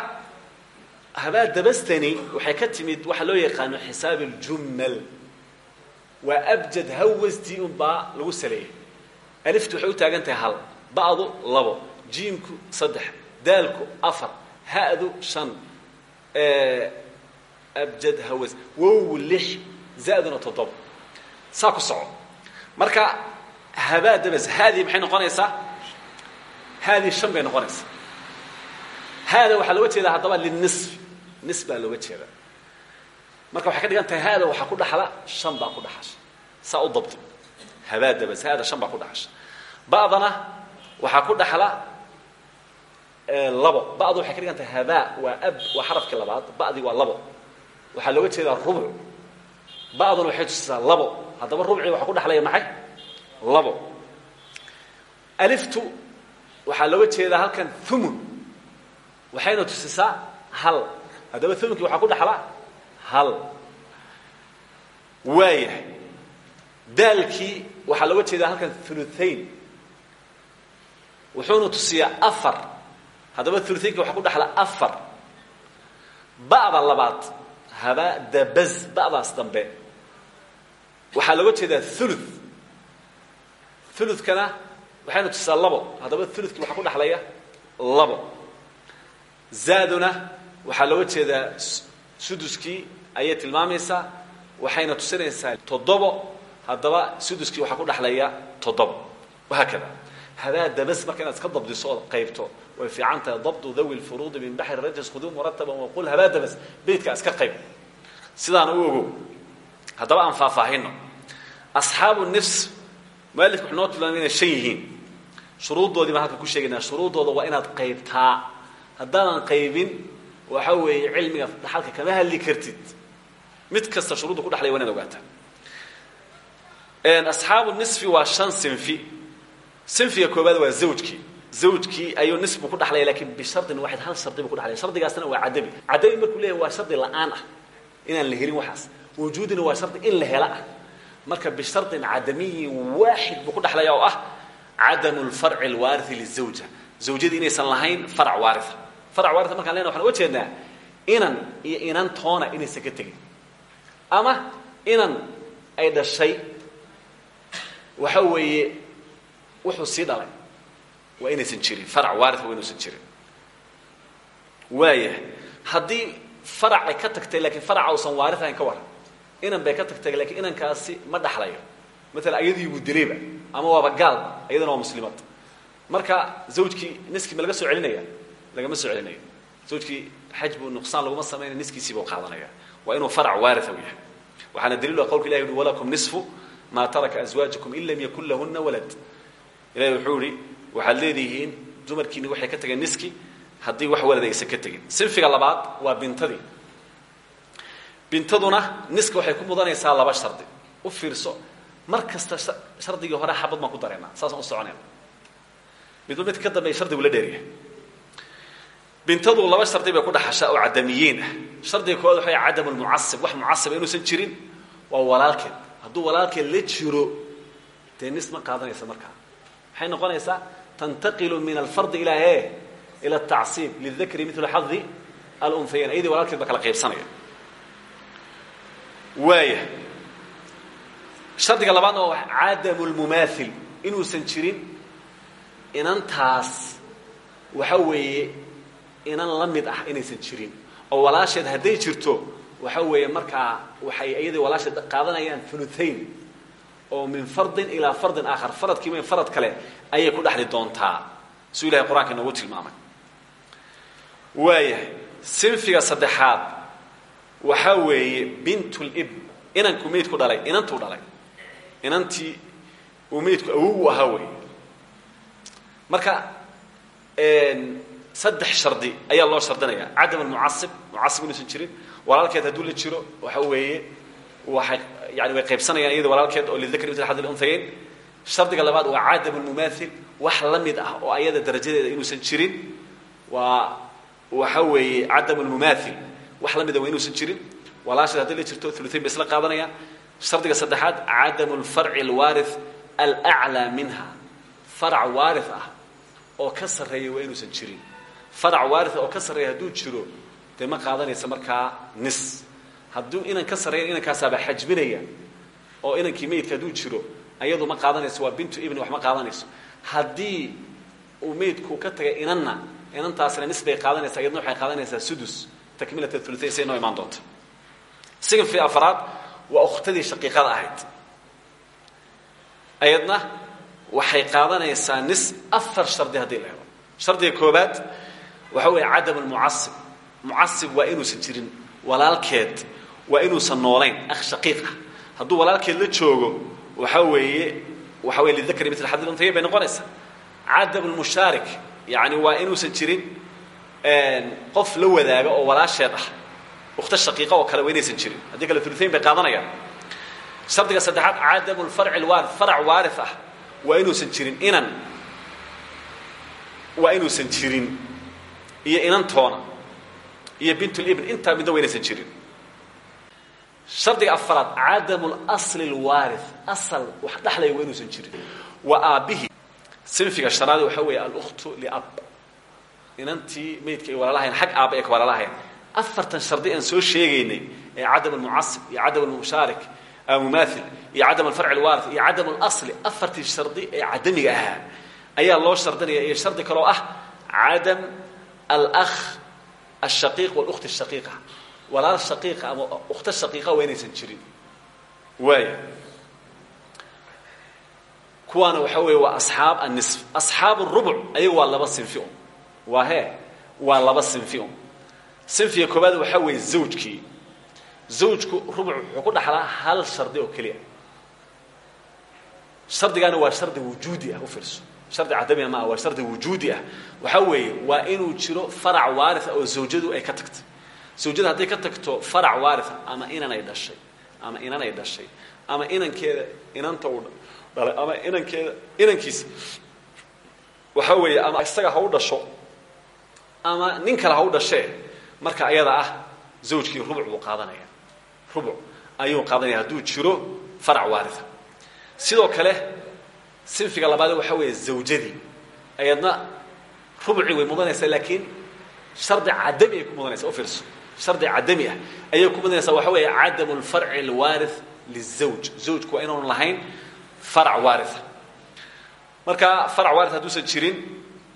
Speaker 1: habaa dabastani waxay ka timid waxaa loo yaqaano xisaab اljummal waa abjad hawastii un baa lagu saleeyay. Aliftu waxay u taagan tahay hal ba'du labo jiimku saddex daalku afar ha'du shan abjad hawas wow lix zaduna toddoba saa ku soco marka habaa dabas haadii maxay noqonaysaa haadii shan bay noqonaysaa haada waxaa looga jeedaa haddaba linisfi nis baa looga jeedaa marka waxay ka dhigan tahay haada waxaa ku dhaxla shan baa ku dhaxasha saa u dabdi habaa dabas haada shan baa ku dhaxasha ba'dana waxaa ku dhaxla labo. Ba'du waxay ka dhigan tahay habaa waa ab waa xarafkii labaad. Ba'dii waa labo. Waxaa looga jeedaa rubuc ba'duna waxay tusisaa labo. Haddaba rubcii waxaa ku dhaxlaya maxay? Labo. Aliftu waxaa looga jeedaa halkan umun waxayna tusisaa hal. Haddaba umunkii waxaa ku dhaxla hal. Waayahay daalkii waxaa looga jeedaa halkan uluain wuxuuna tusiyaa afar haddaba uluainka waxaa ku dhexla afar. Ba'da labaad haba dabaz ba'daas dambe. Waxaa looga jeedaa ulu ulukana waxayna tusisaa labo. Haddaba ulukii waxaa ku dhexlaya labo. Zaaduna waxaa looga jeedaa suduskii ayay tilmaamaysaa. Waxayna tusinaysaa toddobo. Haddaba suduskii waxaa ku dhexlaya toddobo. Wahaakada. Hadaa dabas marka inaad iska dabdiso ood qaybto way fiican tahay dabdu dawi lfuruudi min baxri rajas khuduu murataban waqul habaa dabas beydkaa iska qayb. Sidaana u ogow haddaba aan faahfaahino asxaabu nifs mualifku wuxuu noo tilmaamay inay shan yihiin. Shuruuddoodii baan halkan ku sheegaynaa shuruuddooda waa inaad qaybtaa. Haddaadan qaybin waxa weeye cilmiga dhaxalka kama hadli kartid. Mid kasta shuruudda ku dhexlaya waa inaad ogaataa. Asxaabu nisfi waa shan sinfi. Sinfiga koobaad waa zawjkii zawjkii ayuu nisbu ku dhexlaya laakiin bishardin waaxid hal shardi buu ku dhexlaya shardigaasna waa cadabi cadabi markuu leeyahy waa shardi la'aan ah. Inaan la helin waxaas. Wujuudina waa shardi in la hela ah. Marka bishardin cadamiyin waaxid buu ku dhexlaya oo ah cadamu lfarci alwaarithi lizawja. Zawjadii inaysan lahayn farac waaria farac waaria markaan lena waxaan uga jeednaa inan iyo inan toona inaysan ka tegin. Ama inan ay dhashay. Waxa weeye wuxuu sii dhalay waa inaysan jirin farac waaria waa inuusan jirin. Waaya haddii farac ay ka tagtay lakiin faraca usan waari ahayn ka waran. Inan bay ka tagtay lakiin inankaasi ma dhaxlayo. Maala ayadiibuu dilayba ama waaba gaalba ayadana waa muslimad marka zawjkii niskii ma laga soo celinaya lagama soo celinayo. Zawjkii xaj buu nuqsaan laguma samaynaya niskiisii buu qaadanaya waa inuu farac waaria u yahay. Waxaana daliilu qowlka ilahi uhi walakum nisfu maa taraka azwaajakum in lam yakun lahuna walad. Ilahi wuxuu ihi waxaad leedihiin dumarkiini waxay ka tageen niski haddii wax walad aysan ka tegin sinfiga labaad waa bintadii. Bintaduna niska waxay ku mudanaysaa laba shardi. U fiirso mar kasta shardigii hore xabad baan ku dareynaa saasaan u soconayna. Midba mid ka dambeeya shardigu la dheeryahay bintadu laba shardi bay ku dhaxashaa oo cadamiyiin ah. Shardiga koowaad waxay cadam lmucasib wax mucasiba inuusan jirin waa walaalkeed. Hadduu walaalkeed la jiro dee nis ma qaadanaysa markaa. Maxay noqonaysaa tantaqilu min alfardi ilaa e ila atacsiib lidakri milu xadi alunhayayn ayadii walaalkeed ba kala qaybsanaya waaya shardiga labaadna waa cadamu lmumaail inuusan jirin inantaas waxa weeye inan la mid ah inaysan jirin. Oo walaasheed hadday jirto waxa weeye markaa waxay iyadii walaasheed qaadanayaan uluain oo min fardin ilaa fardin aakhar. Faradkiima farad kale ayay ku dhexli doontaa. Suu ilahay qur'aanka tilmaamay. Waayahay sinfiga saddexaad waxaa weeye bintulibn inanku meydku dhalay inantuu dhalay. Inantii uu meydku awogu ahaa wey marka saddex shardi ayaa loo shardinaya cadam almucasib mucasib inuusan jirin. Walaalkeed hadduu la jiro waxa weeye waxay yani way qaybsanayaan iyada walaalkeed oo lidakri mitl xad lunhayayn shardiga labaad waa cadam lmumaail wax la mid ah oo ayada darajadeeda inuusan jirin waa waxa weeye cadam lmumaail wax la mida waa inuusan jirin. Walaasheed hadday la jirto uluain bay isla qaadanayaan. Shardiga saddexaad cadam lfarci alwaari alaclaa minha. Farac waari ah oo ka sarreeya waa inuusan jirin. Farac waaria oo ka sarreeya hadduu jiro dee qaadanaysa markaa nis hadduu inan ka sarreeyan inankaasaaba xajbinaya oo inankii meydka hadduu jiro ayadu ma qaadanayso waa bintu ibni wax ma qaadanayso. Haddii uu meydku ka tagay inanna inantaasna nis bay qaadanaysaa iyadna waxay qaadanaysaa sudus. Takmilat uluayn say noo imaan doonta signfi afraad waa ukhtadii shaqiiqada ahayd. Ayadna waxay qaadanaysaa nis afar shardi haddii la helo. Shardiga koobaad waxa weeye cadam almucasib mucasib waa inuusan jirin walaalkeed waa inuusan noolayn akh shaqiiq ah. Hadduu walaalkeed la joogo waxa weeye waxa weye lidakri mitl xadil unhayayn bay noqonaysaa. Cadam lmushaarik yani waa inuusan jirin qof la wadaaga oo walaasheed ah. Ukhta shaqiiqa oo kale waa inaysan jirin. Haddii kale uluayn bay qaadanayaan. Shardiga saddexaad cadam lfarci lwaari farac waari ah waa inuusan jirin inan. Waa inuusan jirin. Iyo inantoona iyo bintulibn intaa midna waa inaysan jirin shardiga afaraad cadamu lasli lwaari asal wax dhexlaya waa inuusan jirin. Wa aabbihi sinfiga shanaad waxaa weeye alkhtu liab inantii maydka ay walaalahayn xag aabba ay walaalahayn. Afartan shardi aan soo sheegaynay ee cadam almucasib iyo cadam almushaarik mumaail iyo cadam alfarci alwaari iyo cadam alasli afartii shardi ee cadamiga ahaa. Ayaa loo shardinaya iyo shardi kaloo ah cadam alakh ashaqiiq walukhti ashaqiiqa walaal shaqiiqa ama ukhta shaqiiqa waa inaysan jirin. Waaya kuwaana waxaa weeye waa asxaab annisf. Asxaabu rubuc ayagu waa laba sinfi un. Waa hee? Waa laba sinfi un. Sinfiga koobaad waxaa weeye zawjkii zawjku rubuc wuxuu ku dhaxlaa hal shardi oo keliya. Shardigaana waa shardi wujuudi ah u fiirso. Shardi cadamiya ma ah waa shardi wujuudi ah. Waxaa weeye waa inuu jiro farac waaris ah oo zawjadu ay ka tagtay zawjada hadday ka tagto farac waarisa ama inan ay dhashay ama inan ay dhashay ama inankeeda inanta uu dhalay ama inankeeda inankiisa waxaa weeye ama isaga ha u dhasho ama nin kale ha u dhashee marka ayada ah zawjkii rubuc buu qaadanaya. Rubuc ayuu qaadanaya hadduu jiro farac waarisa sidoo kale sinfiga labaad waxaa weeye zawjadii. Ayadna rubucii way mudanaysaa laakiin shardi cadami ay ku mudanaysaa u fiirso shardi cadami ah. Ayay ku mudanaysaa waxa weeye cadamu lizawj. Zawjku waa lahayn farac waaria marka farac waaris hadduusan jirin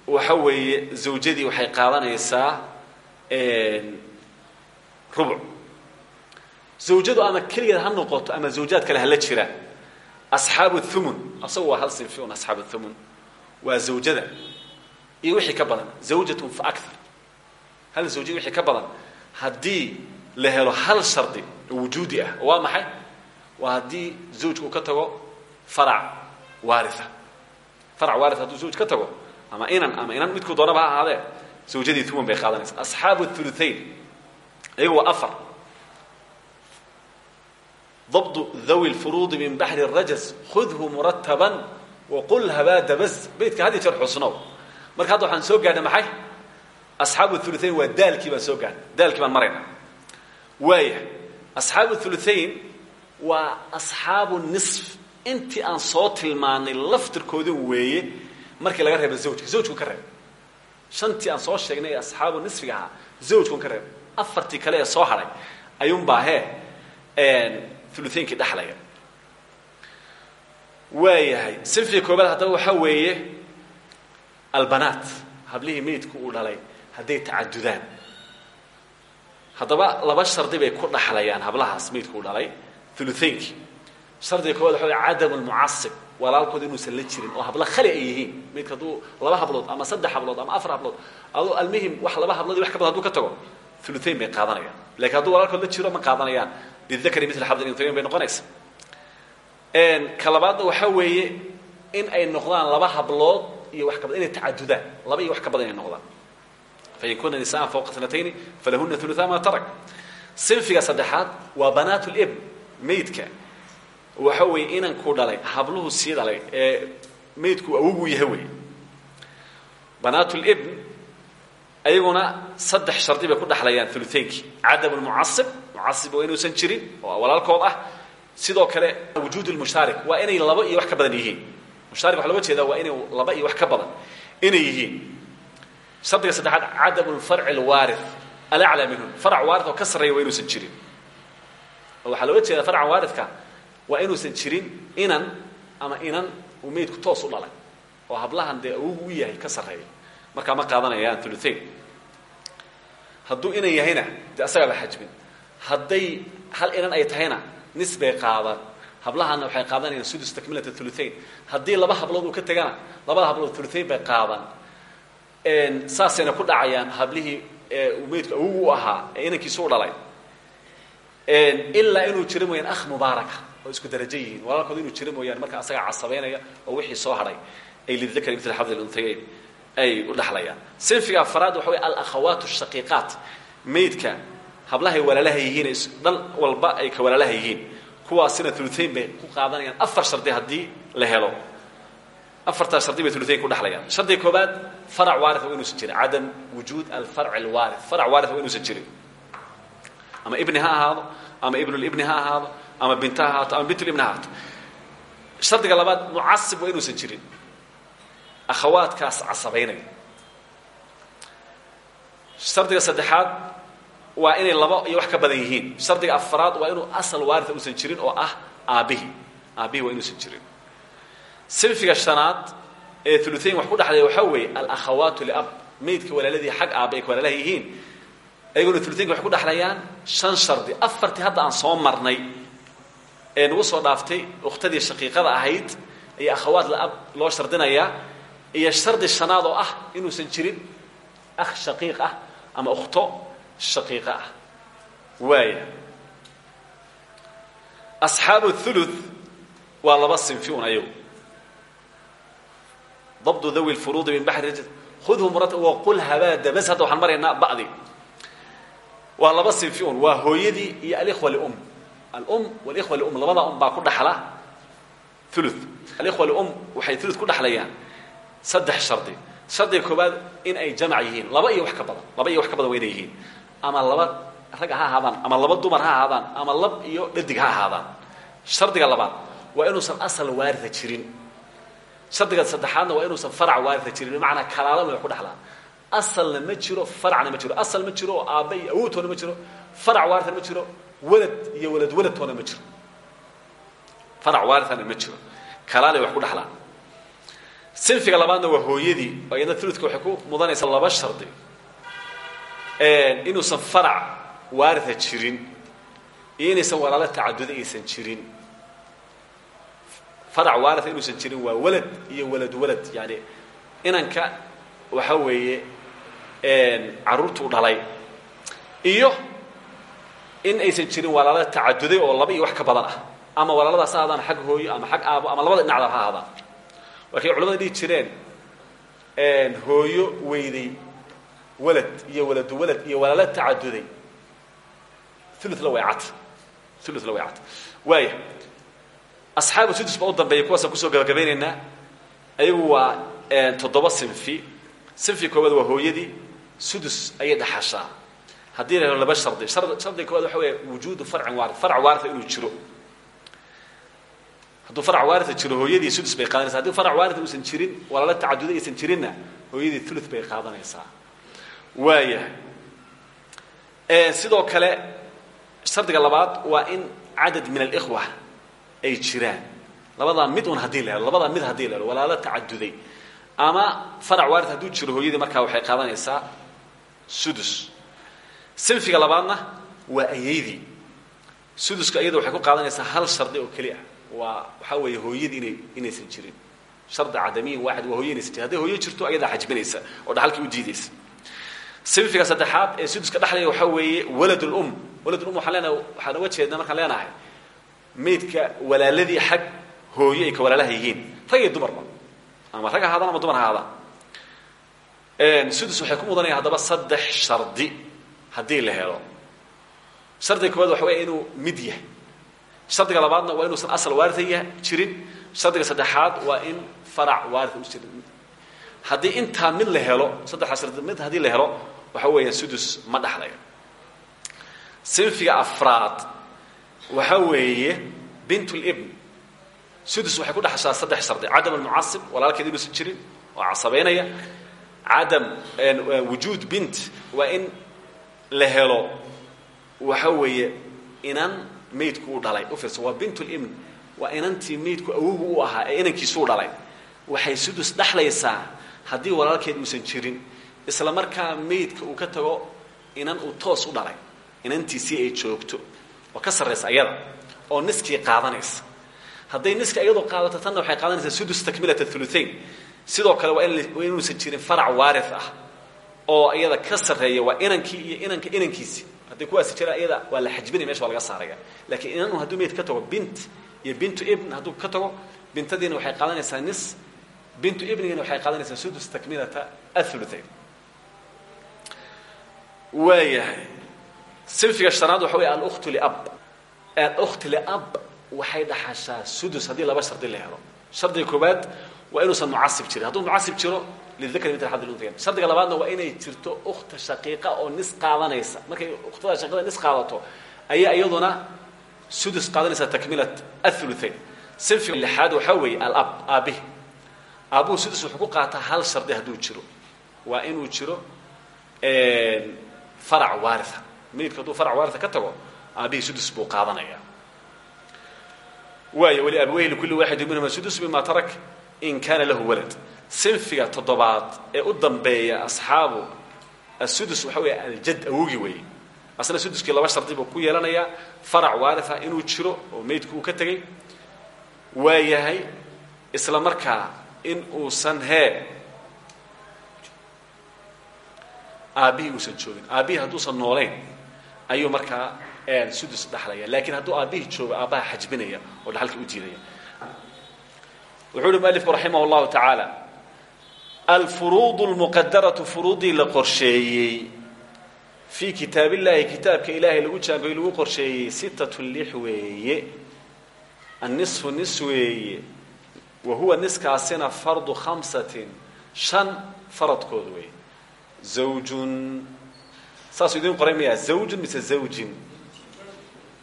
Speaker 1: waxa weeye zawjadii waxay qaadanaysaa rubuc. Zawjadu ama keligeed ha noqoto ama zawjaad kale hala jiraan asxaabu thumun. Asagu hal sinfi un asxaabu thumun. Waa zawjada. Iyo wixii ka badan. Zawjatun fa akar hal zawjada wixii ka badan haddii la helo hal shardi oo ah waa maxay? Waa haddii zawjku ka tago farac waaria farac waaria hadduu ka tago ama inan ama inan midku doonaba ha ahaadee zawjadii bay qaadanaysa asxaabu thuluthain iyaga waa afar. Dabdu dhawi lfuruudi min baxri الrajaz khudhu murataban waqul habaa dabas beytka had iyo jeer marka hadda waxaan soo gaadha maxay? Asxaabu thuluthayn waa daalkii baan soo gaadhnay daalkii baan marayna waaya asxaabu thuluthayn waa asxaabu nisf intii aan soo tilmaanay laftirkooda weeye markii laga reeba zawjka zawjku ka reeb shantii aan soo sheegnay ee nisfiga ahaa ka reeb afartii kale ee soo hadhay ayuunbaa hee ulutaynkii dhexlaya waayahay sinfiga koobaad haddaba waxaa weeye albanaat hablihii meydku uu dhalay hadday tacadudaan. Haddaba laba shardi bay ku dhaxlayaan hablahaas meydku uu dhalay. Ulutaynkii shardiga koobaad waxa wey cadam lmucasib walaalkood inuusan la jirin oo hablo khali ay yihiin. Meydka hadduu laba hablood ama saddex hablood ama afar hablood adoo almuhim wax laba hablood wax ka badan haduu ka tago ulutayn bay qaadanayaan. Lakiin hadduu walaalkood la jiro ma qaadanayaan. Lidakri mil xabd intayn bay noqonaysa. Ka labaadna waxaa weeye in ay noqdaan laba hablood iyo wax ka badan inay tacadudaan. Laba iyo wax ka badan inay noqdaan fain kuna nisaan fawqa sanatayni falahuna uluaa ma tarak sinfiga saddexaad waa banaat libn maydka waxa weeye inankuu dhalay habluhu sii dhalay ee maydku awogu yahay wey banaat libn ayaguna saddex shardi bay ku dhexlayaan ulutaynkii cadam lmucasib mucasib waa inuusan jirin oo walaalkood ah sidoo kale wujuud lmushaarik waa inay laba iyo wax ka badan yihiin mushaarik waxa loga jeedaa waa inay laba iyo wax ka badan inay yihiin shardiga saddexaad cadam lfarci alwaari alaclaa minhum. Farac waarid oo ka sarreeya waa inuusan jirin. Oo waxaa looga jeedaa farca waaridka waa inuusan jirin inan ama inan uu meydku toos u dhalay oo hablahan dee awogu u yahay ka sarreeya. Markaa ma qaadanayaan uluayn hadduu inan yahayna dee asagaaba xajmin. Hadday hal inan ay tahayna nis bay qaadaan hablahana waxay qaadanayaan sudus takmilat uluayn haddii laba hablood uu ka tegana labada hablood uluayn bay qaadaan saasayna ku dhacayaan hablihii uu meydku awogu u ahaa ee inankiisu u dhalay. Ilaa inuu jiro mooyaan akh mubaaraka oo isku darajo yihiin. Walaalkood inuu jiro mooyaan marka asagaa casabaynaya oo wixii soo hadhay ay lidakri mil xabd lunhayayn ay u dhexlayaan sinfiga afaraad waxa wey alakhawaat shaqiiqaat. Maydka hablahay walaalaha yihiin dhan walba ay ka walaalaha yihiin. Kuwaasina uluayn bay ku qaadanayaan. Afar shardi haddii la helo afartaa shardi bay uluayn ku dhexlayaan shardiga koobaad farac waari waa inuusan jirin. Cadam wujuud alfarc alwaari farac waari waa inuusan jirin. Ama ibni ha ahaado ama ibnulibni ha ahaado ama binta ha ahaato ama bintulibni ha ahaato. Shardiga labaad mucasib waa inuusan jirin. Akhawaadkaas casabaynaya shardiga saddexaad waa inay labo iyo wax ka badan yihiin. Shardiga afaraad waa inuu asal waaria uusan jirin oo ah aabbihii aabbihii waa inuusan jirin sinfiga shanaad ee uluayn wax ku dhexlaya waxaa weeye alakhawaatu liab maydka walaaladii xag aabba ay ka walaalaha yihiin. Ayaguna uluaynka waxay ku dhexlayaan shan shardi. Afartii hadda aan soo marnay ee nagu soo dhaaftay ukhtadii shaqiiqada ahayd iyo akhawaat laab loo shardinayaa iyo shardi shanaad oo ah inuusan jirin akh shaqiiq ah ama ukhto shaqiiqa ah. Waaya asxaabu ulu waa laba sinfi un ayagu dabdu dawi lfuruudi min baxri khudhu mura waqul habaada bas hadda waxaan maraynaa ba'di. Waa laba sinfi un waa hooyadii iyo alikhwa lium. Alum walikhwa lium labada um baa ku dhaxla ulu alikhwa lium waxay ulu ku dhexlayaan saddex shardi. Shardiga koobaad in ay jamac yihiin. Laba iyo wax ka badan laba iyo wax ka badan waa inay yihiin. Ama laba rag ha ahaadaan ama laba dumar ha ahaadaan ama lab iyo dhadig ha ahaadaan. Shardiga labaad waa inuusan asal waaria jirin shardiga saddexaadna waa inuusan farac waaria jirin bimacnaa kalaalama way ku dhexlaan asalna ma jiro faracna ma jiro. Asal ma jiro aabba iyo awoodtoona ma jiro. Farac waaritana ma jiro walad iyo walad waladtoona ma jiro. Farac waaritana ma jiro. Kalaalay wax ku dhexlaan sinfiga labaadna waa hooyadii. Oo iyadna uludka waxay ku mudanaysaa laba shardi. Inuusan farac waaria jirin iyo inaysan walaalo tacaduda aysan jirin farac waaria inuusan jirin waa walad iyo walad walad. Yani inanka waxa weeye caruurtuu dhalay. Iyo in aysan jirin walaalo tacaduday oo laba iyo wax ka badan ah. Ama walaaladaas ha ahaadaan xag hooyo ama xag aabo ama labada dhinacda ha ahaadaan waa kay culamada dhihi jireen hooyo weyday walad iyo waladu walad iyo walaalo tacaduday ulula way cad ulula way cad waaya asxaabu sudus baa u dambeeya kuwaasaan ku soo gabagabaynaynaa ayagu waa toddoba sinfi. Sinfi koowaad waa hooyadii sudus ayay dhaxashaa. Haddii la laba shardi shardiga koowaad waxa weya wujuudu farcin waari farc waaria inuu jiro. Hadduu farac waaria jiro hooyadii sudus bay qaadanaysa haddii farac waaria uusan jirin walaalo tacaduda aysan jirinna hooyadii ulu bay qaadanaysaa. Waayahay. Sidoo kale shardiga labaad waa in cadad min alikhwa ay jiraan. Labadaa mid un haddii la helo mid haddii la helo tacaduday ama farac waarid hadduu jiro hooyadii markaa waxay qaadanaysaa sudus. Sinfiga labaadna waa ayaydii suduska iyada waxay ku qaadanaysaa hal shardi oo keli ah. Waa waxaa weeye hooyadii inay inaysan jirin. Shardi cadamiyin waaxid waa hooya inaysan jirin. Jirto ayadaa xajbinaysa oo dhaxalkii u diidaysa sinfiga saddexaad ee suduska dhexlaya waxaa weeye walad lum walad lum waxaan leenahay waxaan uga jeednaa markaan leenahay maydka walaaladii xag hooyo ay ka walaalaha yihiin. Rag iyo dumarba ama rag ahaadaan ama dumar ahaadaan. Sudus waxay ku mudanayaan haddaba saddex shardi haddii la helo. Shardiga koowaad waxa weya inuu mid yahay. Shardiga labaadna waa inuusan asal waaria jirin. Shardiga saddexaad waa in farac waaria u jirin. Haddii intaa mid la helo saddexdaa shardi mid haddii la helo waxa weeya sudus ma dhexlayo sinfiga afraad waxa weeye bint libn sudus waxay ku dhexashaa saddex shardi cadam almucasib walaalkeed inuusan jirin oo casabaynaya cadam wujuud bint waa in la waxa weeye inan maydku u dhalay. U fiirsa waa bint libn waa inantii maydku u ahaa ee inankiisuu dhalay. Waxay sudus dhexlaysaa haddii walaalkeed uusan jirin isla markaa maydka uu ka tago inan uu toos u dhalay inantiisii ay joogto oo ka sarraysa ayada oo niskii qaadanaysa. Hadday niska iyadoo qaadato tanna waxay qaadanaysaa sudus takmilat uluain sidoo kale waa inuusan jirin farac waari ah oo iyada ka sarreeya waa inankii iyo inanka inankiisii hadday kuwaasi jiraan iyada waa la xajbinaya meesha waa laga saaraya. Lakiin inanu hadduu mayd ka tago bint iyo bintu ibn hadduu ka tago bintadiina waxay qaadanaysaa nis bintu ibnigina waxay qaadanaysaa sudus takmilata auluain waayahay sinfiga shanaad waxa wey alkhtu liab alkhti liab waxay dhaxashaa sudus haddii laba shardi la helo. Shardiga koobaad waa inuusan mucasib jirin. Hadduu mucasib jiro lidakri mitl xad luntayn shardiga labaadna waa inay jirto ukhta shaqiiqa oo nis qaadanaysa. Markay ukhtada shaqiiqada nis qaadato ayaa iyaduna sudus qaadanaysaa takmilat athuluthain sinfiga lixaad waxaa weeye alab aabihi aabbuhu sudus wuxuu ku qaataa hal shardi hadduu jiro. Waa inuu jiro farac waaria meydka hadduu farac waaria ka tago aabihii sudus buu qaadanaya. Waay waliabaweyhi likulli waaxidi minhuma sudus bima tarak in kaana lahu walad. Sinfiga toddobaad ee u dambeeya asxaabu asudus waxa weeye aljad awogi weeye. Asna suduskii laba shardi buu ku yeelanayaa farac waaria inuu jiro oo meydku uu ka tegey. Waa isla markaa in uusan hee aabbihii uusan joogin aabbihii hadduusan noolayn ayuu markaa sudus dhaxlaya. Laakiin hadduu aabbihii joogo aabbaha xajbinaya oo dhaxalka u diidaya wuxuu uhi mualifku raximah اllahu tacaala alfuruud اlmuqadaratu furuudii la qorsheeyey. Fii kitaab illahi kitaabka lagu jaangoy lagu qorsheeyey sitatu lix annisfu nis wa huwa niskaasina fardu khamsatin. Shan faradkood weeye. Zawjun saasuu idiin qoray maya zawjun mise zawjin?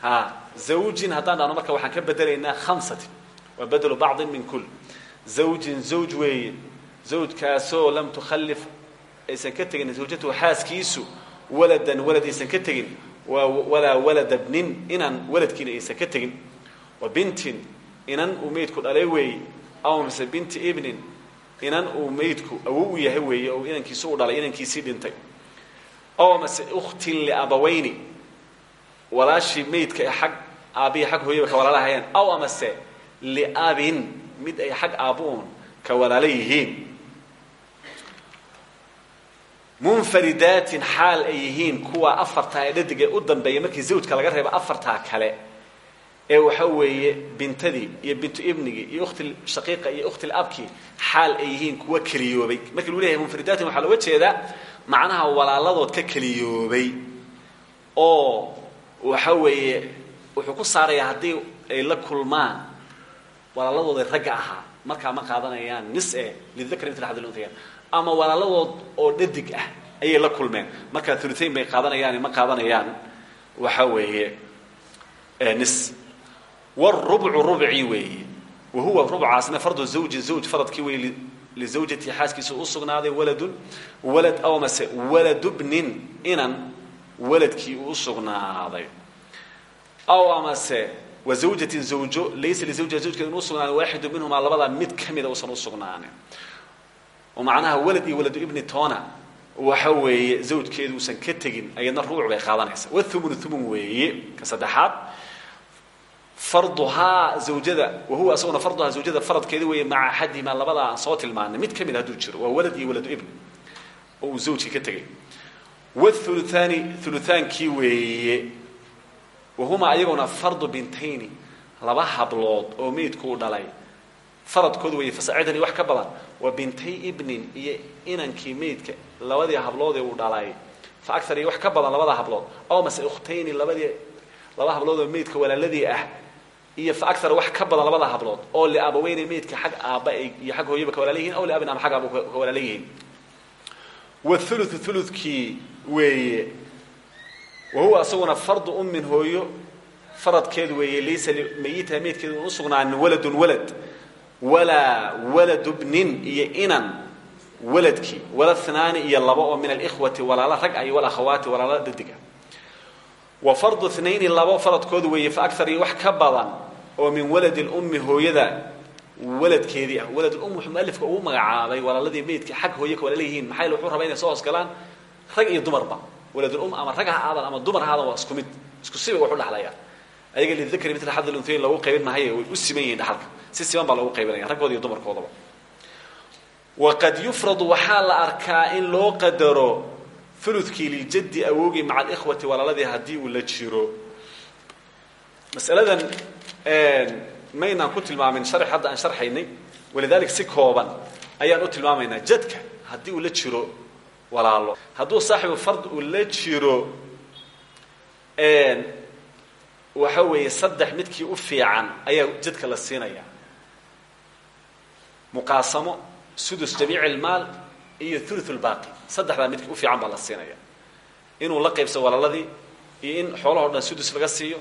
Speaker 1: Ha zawjin haddaan dhahno marka waxaan ka bedelaynaa khamsatin. Waa bedelu bacdin min kul zawjin zawj weeye. Zawjkaasoo lam tukhallif. Aysan ka tegin zawjatuhu xaaskiisu waladan walad aysan ka tegin. Walaa walada bnin inan waladkiina aysan ka tegin. Wa bintin inan uu meydku dhalay weeye. Aw mise binti ibnin inan uu meydku awow u yahay weeye oo inankiisu u dhalay inankiisii dhintay aw mase ukhtin liabawayni walaashii meydka ee xag aabbihii xag hooyaba ka walaala hayaan aw amase liabin mid ay xag aabbuun ka walaalo yihiin. Munfaridaatin xaal ay yihiin kuwa afartaa ee dhadig u dambeeya markii zawjka laga reebo afartaa kale ee waxa weeye bintadii iyo bintu ibnigii iyo ukhti shaqiiqa iyo ukhti labkii xaal ay kuwa keliyoobay. Markii lagu leeyahay munfaridaatin waxaa looga macnaha walaaladood ka keliyoobay oo waxa weeye wuxuu ku saarayaa haddii ay la kulmaan walaaladooda ragga ahaa markaa ma qaadanayaan nis e lidakar mitl ama walaaladood oo dhadig ah ayay la kulmeen. Markaa uluayn bay qaadanayaan ma qaadanayaan waxa weeye nis. Wrubcu rubci weeye wa huwa rubcaasna fardu zawjin zawj faradkii wey lizawjati xaaskiisa u sugnaaday waladun walad aw mase waladubnin inan waladkii uu usugnaaday aw amase wa zawjatin zawjo laysa lizawjiha zawjkeeda in usugnaaday waaxidu minhumaa labadaa mid ka mida usan usugnaanin oo macnaha walad iyo waladu ibni tona waxa weeye zawjkeedu uusan ka tegin ayadna rubuc bay qaadanaysa wathumunu thumun weeye ka saddexaad farduhaa zawjada wahuwa asaguna farduhaa zawjada faradkeeda weeye maca axadihimaa labadaa aan soo tilmaanay. Mid ka mid hadduu jiro waa walad iyo waladu ibn oo uu zawjkii ka tegay. Wthuluthaani hulutaankii weeye wahumaa ayaguna fardu bintayni laba hablood oo meydku u dhalay. Faradkooda weeye fasacidani wax ka badan. Waa bintay ibnin iyo inankii meydka labadii habloodee uu dhalay. Fa iyo wax ka badan labada hablood. Aw mase ukhtayni labadii laba hablood oo meydka walaaladii ah iyo fa aar wax ka badan labada hablood oo liaabaweyne meydka xag aabba iyo xag hooyaba ka walaala yihiin aw liabin ama xag aaba ka walaala yihiin wthulu ulukii weeye. Wahuwa asaguna fardu ummin hooyo faradkeedu weeye laysa mayitaha meydkeedu un usugnaanin waladun walad. Walaa waladu bnin iyo inan waladkii wala hnaani iyo laba oo min alikhwati walaala rag ay walakhawaati walaala dhadiga wa fardu nayni labo faradkoodu weeye fa aar iyo wax ka badan oo min waladi lummi hooyada waladkeedii ah. Waladulum wuxuu mualifka ugu magacaabay walaaladii meydka xag hooye ka walaala yihiin maxaa wuxuu rabaa inay soo hoos galaan rag iyo dumarba. Waladulum ama rag ha aadan ama dumar ha aadan waa isku mid. Isku siba wax u dhaxlayaan ayaga lidakri mitl xadil unhayn loogu qaybin mahaye way u siman yihiin dhaxalka. Si siman baa loogu qaybinaya raggooda iyo dumarkoodaba. Waqad yufradu waxaa la arkaa in loo qadaro ulukii liljaddi awoogi maca alikhwati walaaladii haddii uu la jiro. Masaladan maynaan ku tilmaamin sharx hadda aan sharxaynay. Walidalik si kooban ayaan u tilmaamaynaa jadka haddii uu la jiro walaalo hadduu saaxibu fard uu la jiro waxa weeye saddex midkii u fiican ayaa jadka la siinaya. Muqaasamo sudus jamiic ilmaal iyo ulu lbaaqi saddexdaa midkii u fiican baa la siinaya. Inuu la qaybsado walaaladii iyo in xoolahoo dhan sudus laga siiyo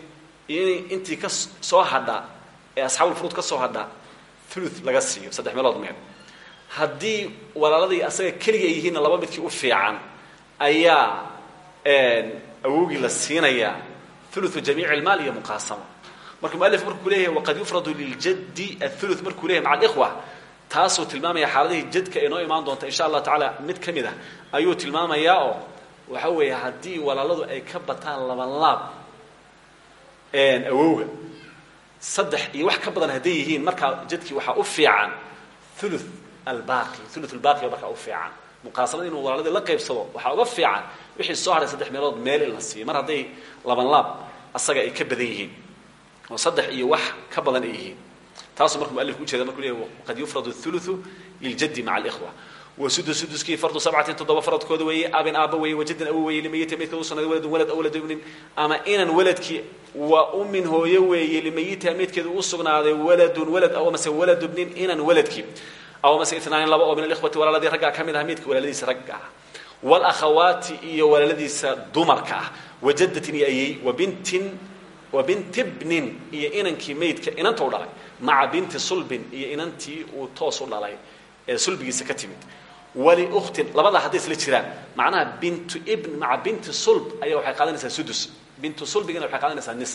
Speaker 1: iyo in intii ka soo hadha ee asxaabulfuruud ka soo hadha thuluth laga siiyo saddex meelood meel. Haddii walaaladii asaga keliga ay yihiinna laba midkii u fiican ayaa awowgii la siinayaa thuluthu jamiici ilmaal iyo muqaasama marka mualif markuu leeyahay waqad yufradu liljaddi athuluth markuu leeyahay maca alikhwa taasuu tilmaamaya xaaladihii jadka ee noo imaan doonta insha allah tacaala mid ka mid ah ayuu tilmaamayaa oo waxa weeye haddii walaaladu ay ka bataan laban laab awowga saddex iyo wax ka badan hadday yihiin markaa jadkii waxaa u fiican ulu albaqi ulu lbaqi markaa u fiican. Muqaasamada inuu walaaladii la qaybsado waxaa uga fiican wixii soo hadhay saddex meelood meel in la siiyo. Mar hadday laban laab asaga ay ka badan yihiin oo saddex iyo wax ka badan ay yihiin taasuu marka mualifku ujeeda markuu leeyahy qad yufradu thuluthu liljaddi maca alikhwa wasudu suduskii fardu sabcatin toddoba faradkooda weeye abin aaba weeye wajadin awo weeye limayita maydka u sugnaaday waladun walad awlad ibnin ama inan waladkii waa umin hooye weeye limayita maydkeeda u sugnaaday waladun walad aw amase walad ibnin inan waladkii aw amase itnaanin laba oo min alikhwati walaaladii raggaa ka mid ah maydka walaaladiisa ragga ah walakhawaati iyo walaaladiisa dumarka ah wajadatin iyo ayey wabintin wa binti bnin iyo inankii maydka inanta u dhalay maca binti sulbin iyo inantii uu toos u dhalay ee sulbigiisa ka timid waliukhtin labadaa hadday isla jiraan macnaha bintu ibn maca binti sulb ayaa waxay qaadanaysaa sudus bintu sulbigana waxay qaadanaysaa nis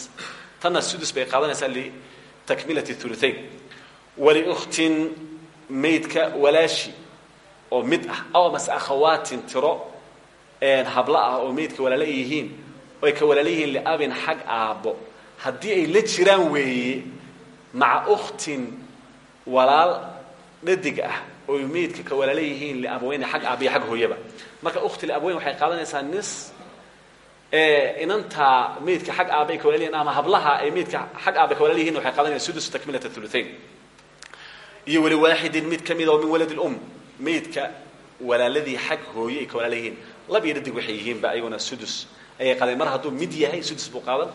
Speaker 1: tanna sudus bay qaadanaysaa litakmilati thuluthayn waliukhtin maydka walaashi oo mid ah aw amase akhawaatin tiro habla ah oo maydka walaala yihiin oy ka walaala yihiin liabin xag aabbo haddii ay la jiraan weeye maca ukhtin walaal dhadig ah oy maydka ka walaala yihiin liabaweyne xag aabiya xag hooyaba. Marka ukhti liabaweyn waxay qaadanaysaa nis inantaa maydka xag aaba ay ka walala yihiin ama hablaha ay maydka xag aaba ka walala yihiin waxay qaadanaysaa sudus takmilata thuluthayn. Iyo wali waaxidin mid ka mida oo min walad lum maydka walaaladii xag hooye ay ka walaala yihiin lab iyo dhadig waxay yihiinba ayaguna sudus ayay qaadeen mar hadduu mid yahay sudus buu qaadan.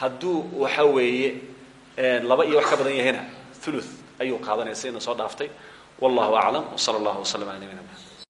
Speaker 1: Hadduu waxa weeye laba iyo wax ka badan yahayna thuluth ayuu qaadanaya sidayna soo dhaaftay. Wallahu aclam wsala allahu waslam ala nabina